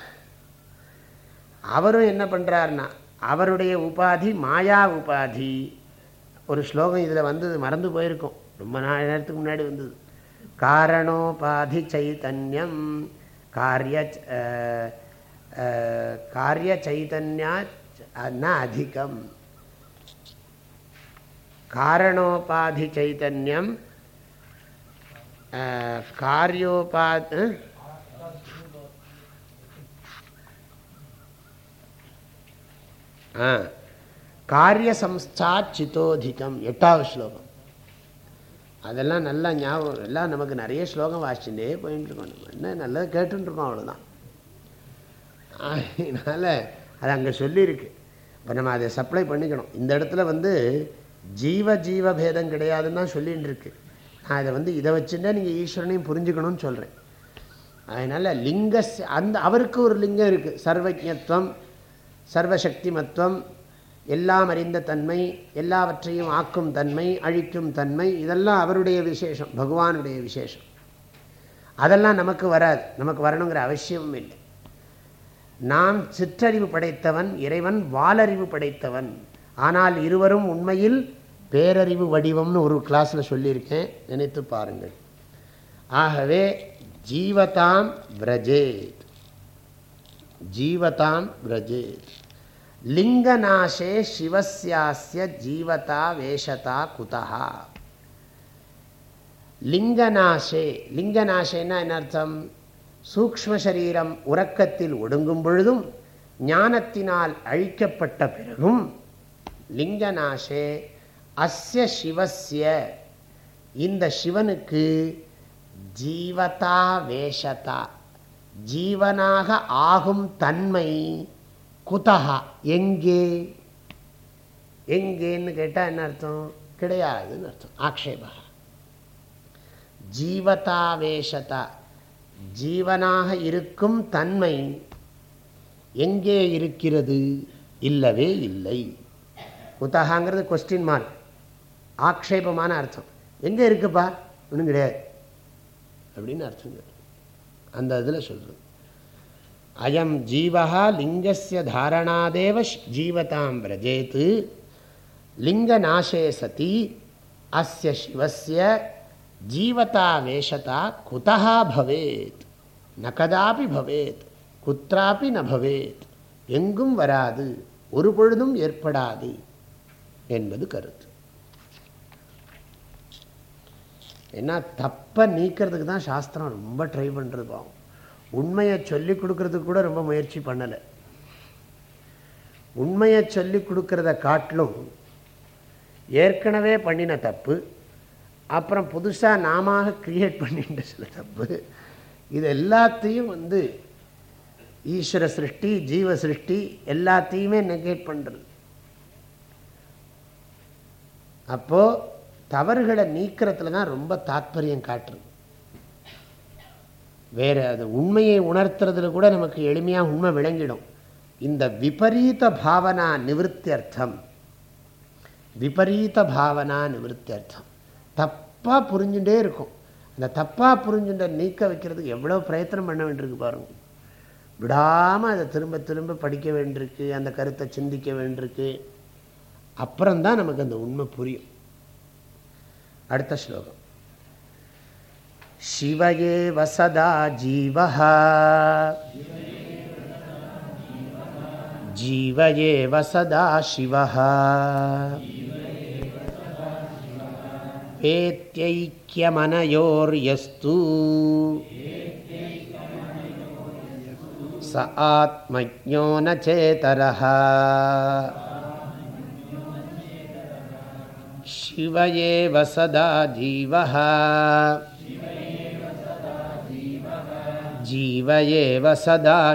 அவரும் என்ன பண்ணுறாருன்னா அவருடைய உபாதி மாயா உபாதி. ஒரு ஸ்லோகம் இதில் வந்தது மறந்து போயிருக்கும். ரொம்ப நாள் நேரத்துக்கு முன்னாடி வந்தது. காரணோபாதி சைத்தன்யம் காரிய காரிய சைத்தன்யா அதிகம். காரணோபாதி சைத்தன்யம் காரியோபாத் காரியசம்ஸ்தா சித்தோதிகம் எட்டாவது ஸ்லோகம். அதெல்லாம் நல்லா ஞாபகம் எல்லாம் நமக்கு நிறைய ஸ்லோகம் வாசிச்சுட்டே போயிட்டு இருக்கோம். நம்ம என்ன நல்லா கேட்டுருக்கோம் அவ்வளோதான் அதனால் அது அங்கே சொல்லியிருக்கு. இப்போ நம்ம அதை சப்ளை பண்ணிக்கணும். இந்த இடத்துல வந்து ஜீவ ஜீவ பேதம் கிடையாதுன்னு தான் சொல்லிகிட்டு இருக்கு. நான் இதை வந்து இதை வச்சுட்டா நீங்கள் ஈஸ்வரனையும் புரிஞ்சுக்கணும்னு சொல்கிறேன் அதனால் லிங்க அந்த அவருக்கு ஒரு லிங்கம் இருக்குது சர்வஜத்வம் சர்வசக்திமத்துவம் எல்லாம் அறிந்த தன்மை எல்லாவற்றையும் ஆக்கும் தன்மை அழிக்கும் தன்மை இதெல்லாம் அவருடைய விசேஷம் பகவானுடைய விசேஷம். அதெல்லாம் நமக்கு வராது. நமக்கு வரணுங்கிற அவசியமும் இல்லை. நாம் சிற்றறிவு படைத்தவன் இறைவன் வாலறிவு படைத்தவன். ஆனால் இருவரும் உண்மையில் பேரறிவு வடிவம்னு ஒரு கிளாஸில் சொல்லியிருக்கேன். நினைத்து பாருங்கள். ஆகவே ஜீவதாம் விரஜேத். ஜீவதாம் விரஜேத். லிங்கநாசே சிவசியாசிய ஜீவதா வேஷதா குதா லிங்கநாசே லிங்கநாசேன்னா என்ன அர்த்தம்? சூக்ம சரீரம் உறக்கத்தில் ஒடுங்கும் பொழுதும் ஞானத்தினால் அழிக்கப்பட்ட பிறகும் லிங்கநாசே அஸ்ய சிவசிய இந்த சிவனுக்கு ஜீவதா வேஷதா. ஜீவனாக ஆகும் தன்மை குதஹா எங்கே? எங்கேன்னு கேட்டால் என்ன அர்த்தம்? கிடையாதுன்னு அர்த்தம். ஆக்ஷேபா. ஜீவதாவேஷதா ஜீவனாக இருக்கும் தன்மை எங்கே இருக்கிறது? இல்லவே இல்லை. குத்தகாங்கிறது கொஸ்டின் மார்க் ஆக்ஷேபமான அர்த்தம். எங்கே இருக்குப்பா? ஒன்றும் கிடையாது. அப்படின்னு அர்த்தம். அந்த இதில் சொல்கிறது அயம் ஜீவா லிங்கஸ்ய தாரணாதேவ ஜீவதாம் விரஜேத் லிங்கநாசே சதி அஸ்ய சிவஸ்ய ஜீவதா வேஷதா குதா பவேத். ந கதாபி பவேத் குத்ராபி ந பவேத். எங்கும் வராது ஒரு பொழுதும் ஏற்படாது என்பது கருத்து. ஏன்னா தப்பை நீக்கிறதுக்கு தான் சாஸ்திரம் ரொம்ப ட்ரை பண்ணுறது பாவம் உண்மையை சொல்லி கொடுக்கறதுக்கு கூட ரொம்ப முயற்சி பண்ணலை. உண்மையை சொல்லி கொடுக்கறத காட்டிலும் ஏற்கனவே பண்ணின தப்பு அப்புறம் புதுசாக நாம கிரியேட் பண்ணிட்ட சில தப்பு இது எல்லாத்தையும் வந்து ஈஸ்வர சிருஷ்டி ஜீவ சிருஷ்டி எல்லாத்தையுமே நெகேட் பண்ணுறது அப்போது தவறுகளை நீக்கிறதுல தான் ரொம்ப தாத்பரியம் காட்டுறது. வேறு அது உண்மையை உணர்த்துறதுல கூட நமக்கு எளிமையாக உண்மை விளங்கிடும். இந்த விபரீத பாவனா நிவர்த்தியர்த்தம். விபரீத பாவனா நிவர்த்தியர்த்தம். தப்பாக புரிஞ்சுட்டே இருக்கும். அந்த தப்பாக புரிஞ்சுட்ட நீக்க வைக்கிறதுக்கு எவ்வளோ பிரயத்தனம் பண்ண வேண்டியிருக்கு பாருங்க. விடாமல் அதை திரும்ப திரும்ப படிக்க வேண்டியிருக்கு அந்த கருத்தை சிந்திக்க வேண்டியிருக்கு. அப்புறம்தான் நமக்கு அந்த உண்மை புரியும். அடுத்த ஸ்லோகம். शिव एव सदा जीवः जीव एव सदा शिवः वेत्यैक्यमनयोर्यस्तु स आत्मज्ञो न चेतरः शिव एव सदा जीवः जीव एव सदा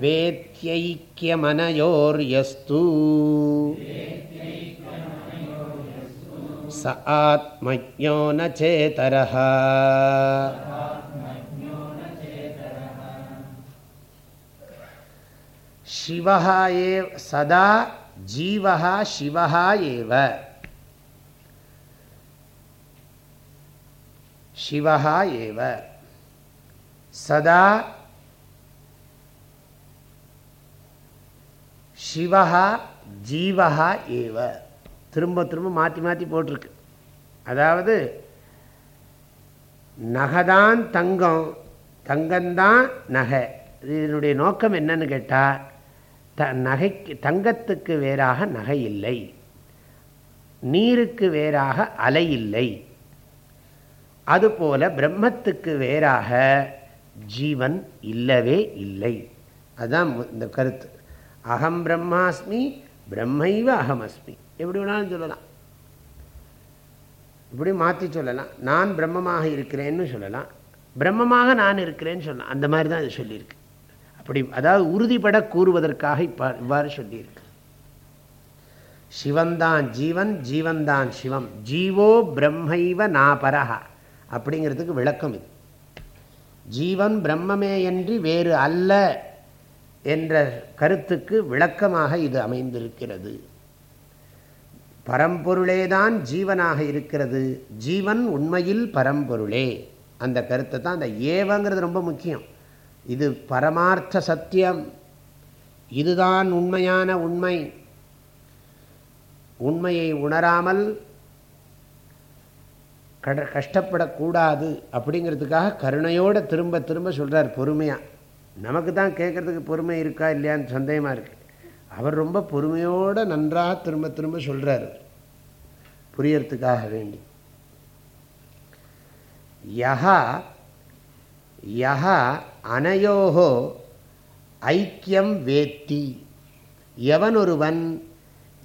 वेत्यैक्यमनयोर्यस्तु स आत्मज्ञो न चेतरः। शिवः एव सदा जीवः शिवः एव। சிவா ஏவ. சதா சிவா ஜீவா ஏவ. திரும்ப திரும்ப மாற்றி மாற்றி போட்டிருக்கு. அதாவது நகைதான் தங்கம் தங்கந்தான் நகை. இதனுடைய நோக்கம் என்னன்னு கேட்டால் த நகைக்கு தங்கத்துக்கு வேறாக நகை இல்லை. நீருக்கு வேறாக அலை இல்லை. அதுபோல பிரம்மத்துக்கு வேறாக ஜீவன் இல்லவே இல்லை. அதுதான் இந்த கருத்து. அகம் பிரம்மாஸ்மி பிரம்மைவ அகமஸ்மி. எப்படி வேணாலும் சொல்லலாம். இப்படி மாற்றி சொல்லலாம். நான் பிரம்மமாக இருக்கிறேன்னு சொல்லலாம். பிரம்மமாக நான் இருக்கிறேன்னு சொல்லலாம் அந்த மாதிரி தான் அது சொல்லியிருக்கு. அப்படி அதாவது உறுதிபட கூறுவதற்காக இப்போ இவ்வாறு சொல்லியிருக்கு. சிவந்தான் ஜீவன் ஜீவன்தான் சிவம். ஜீவோ பிரம்மைவ நாபரஹா. அப்படிங்கிறதுக்கு விளக்கம் இது. ஜீவன் பிரம்மமேயன்றி வேறு அல்ல என்ற கருத்துக்கு விளக்கமாக இது அமைந்திருக்கிறது. பரம்பொருளேதான் ஜீவனாக இருக்கிறது. ஜீவன் உண்மையில் பரம்பொருளே. அந்த கருத்தை தான் அந்த ஏவங்கிறது ரொம்ப முக்கியம். இது பரமார்த்த சத்தியம். இதுதான் உண்மையான உண்மை. உண்மையை உணராமல் கட கஷ்டப்படக்கூடாது அப்படிங்கிறதுக்காக கருணையோடு திரும்ப திரும்ப சொல்கிறார் பொறுமையாக நமக்கு தான் கேட்குறதுக்கு பொறுமை இருக்கா இல்லையான்னு சந்தேகமாக இருக்குது அவர் ரொம்ப பொறுமையோடு நன்றாக திரும்ப திரும்ப சொல்கிறார் புரியறதுக்காக வேண்டி. யஹா யஹா அனையோகோ ஐக்கியம் வேத்தி. எவன் ஒருவன்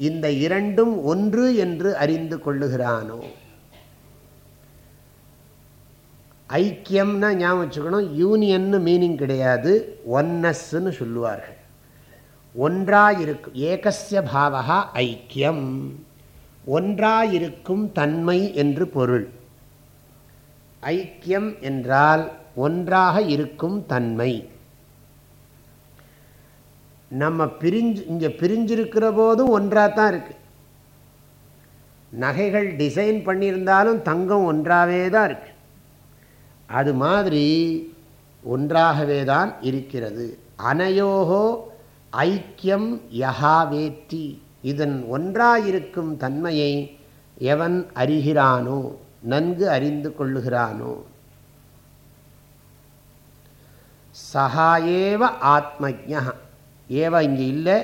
இந்த இரண்டும் ஒன்று என்று அறிந்து கொள்ளுகிறானோ. ஐக்கியம்னா ஞாபகம் வச்சுக்கணும். யூனியன்னு மீனிங் கிடையாது. ஒன்னஸ்ன்னு சொல்லுவார்கள். ஒன்றாயிருக்கும் ஏகசிய பாவகா ஐக்கியம். ஒன்றாயிருக்கும் தன்மை என்று பொருள். ஐக்கியம் என்றால் ஒன்றாக இருக்கும் தன்மை. நம்ம பிரிஞ்சு இங்கே பிரிஞ்சிருக்கிற போதும் ஒன்றாக தான் இருக்குது நகைகள் டிசைன் பண்ணியிருந்தாலும் தங்கம் ஒன்றாகவே தான் இருக்கு. அது மாதிரி ஒன்றாகவே தான் இருக்கிறது. அனையோகோ ஐக்கியம் யகாவேத்தி இதன் ஒன்றாயிருக்கும் தன்மையை எவன் அறிகிறானோ நன்கு அறிந்து கொள்ளுகிறானோ. சகாயேவ ஆத்மஜா ஏவ இங்கே இல்லை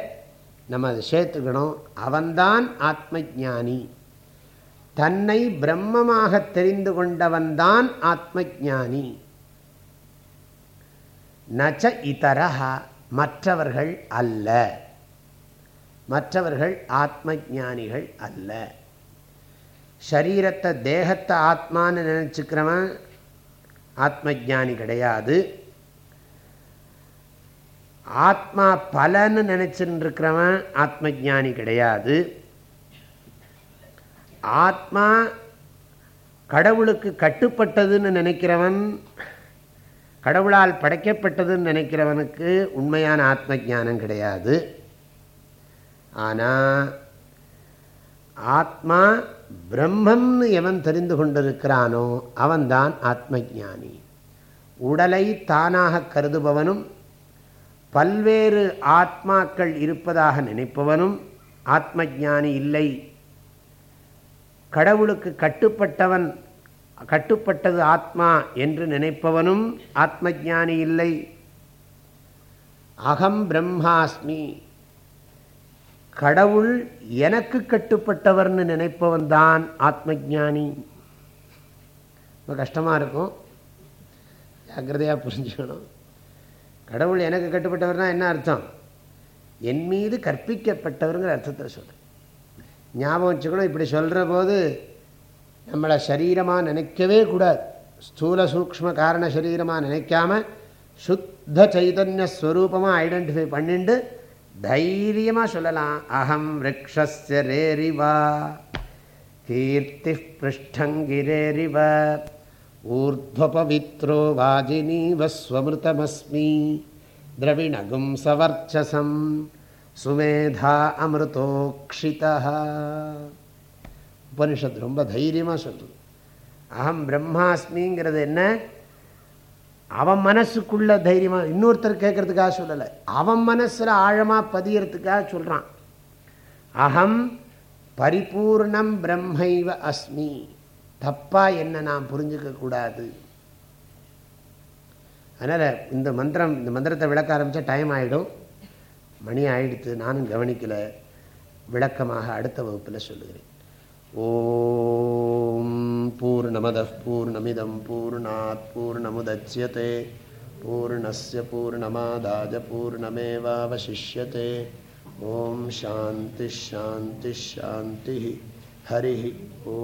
நம்ம அதை சேர்த்துக்கணும். அவன்தான் ஆத்மஜானி தன்னை பிரம்மமாக தெரிந்து கொண்டவன்தான் ஆத்ம ஜானி நச்ச இதரஹா மற்றவர்கள் அல்ல. மற்றவர்கள் ஆத்ம ஜானிகள் அல்ல. சரீரத்தை தேகத்தை ஆத்மான்னு நினச்சிக்கிறவன் ஆத்ம ஜானி கிடையாது. ஆத்மா பலன்னு நினச்சின்னு இருக்கிறவன் ஆத்ம ஜானி கிடையாது. ஆத்மா கடவுளுக்கு கட்டுப்பட்டதுன்னு நினைக்கிறவன் கடவுளால் படைக்கப்பட்டதுன்னு நினைக்கிறவனுக்கு உண்மையான ஆத்ம ஜானம் கிடையாது. ஆனால் ஆத்மா பிரம்மம்னு எவன் தெரிந்து கொண்டிருக்கிறானோ அவன்தான் ஆத்ம ஜானி உடலை தானாக கருதுபவனும் பல்வேறு ஆத்மாக்கள் இருப்பதாக நினைப்பவனும் ஆத்ம ஜானி இல்லை. கடவுளுக்கு கட்டுப்பட்டவன் கட்டுப்பட்டது ஆத்மா என்று நினைப்பவனும் ஆத்ம ஜானி இல்லை. அகம் பிரம்மாஸ்மி. கடவுள் எனக்கு கட்டுப்பட்டவர்னு நினைப்பவன் தான் ஆத்ம ஜானி ரொம்ப கஷ்டமாக இருக்கும். ஜாக்கிரதையாக புரிஞ்சுக்கணும். கடவுள் எனக்கு கட்டுப்பட்டவர்னா என்ன அர்த்தம்? என் மீது கற்பிக்கப்பட்டவருங்கிற அர்த்தத்தில் சொல்கிறேன் ஞாபகம் வச்சுக்கணும். இப்படி சொல்கிற போது நம்மளை சரீரமாக நினைக்கவே கூடாது. ஸ்தூல சூக்ம காரண சரீரமாக நினைக்காம சுத்த சைதன்ய ஸ்வரூபமாக ஐடென்டிஃபை பண்ணிட்டு தைரியமாக சொல்லலாம். அகம் ரிக்ஷஸ்ய ரேரிவா. கீர்த்தி பிருஷ்டங்கிரேரிவ ஊர்துவபவித்ரோ வாஜினீவஸ்வமிருதமஸ்மி திரவிணகும் சவர்ச்சசம். சுமேதா அமிர்தோக்ஷிதா. உபனிஷத் ரொம்ப தைரியமாக சொல்லுது. அகம் பிரம்மாஸ்மிங்கிறது என்ன? அவன் மனசுக்குள்ள தைரியமாக இன்னொருத்தர் கேட்கறதுக்காக சொல்லலை. அவன் மனசில் ஆழமாக பதியறதுக்காக சொல்கிறான் அகம் பரிபூர்ணம் பிரம்மைவ அஸ்மி. தப்பாக என்ன நாம் புரிஞ்சுக்கக்கூடாது அதனால் இந்த மந்திரம் இந்த மந்திரத்தை விளக்க ஆரம்பித்தா டைம் ஆகிடும் மணி ஆயிடுத்து நானும் கவனிக்கலை. விளக்கமாக அடுத்த வகுப்பில் சொல்லுகிறேன். ஓம் பூர்ணமத பூர்ணமிதம் பூர்ணாத் பூர்ணமுதட்சியதே பூர்ணஸ்ய பூர்ணமாதாஜ பூர்ணமேவாவசிஷ்யதே. ஓம் சாந்தி ஷாந்தி ஷாந்தி ஹரி ஓ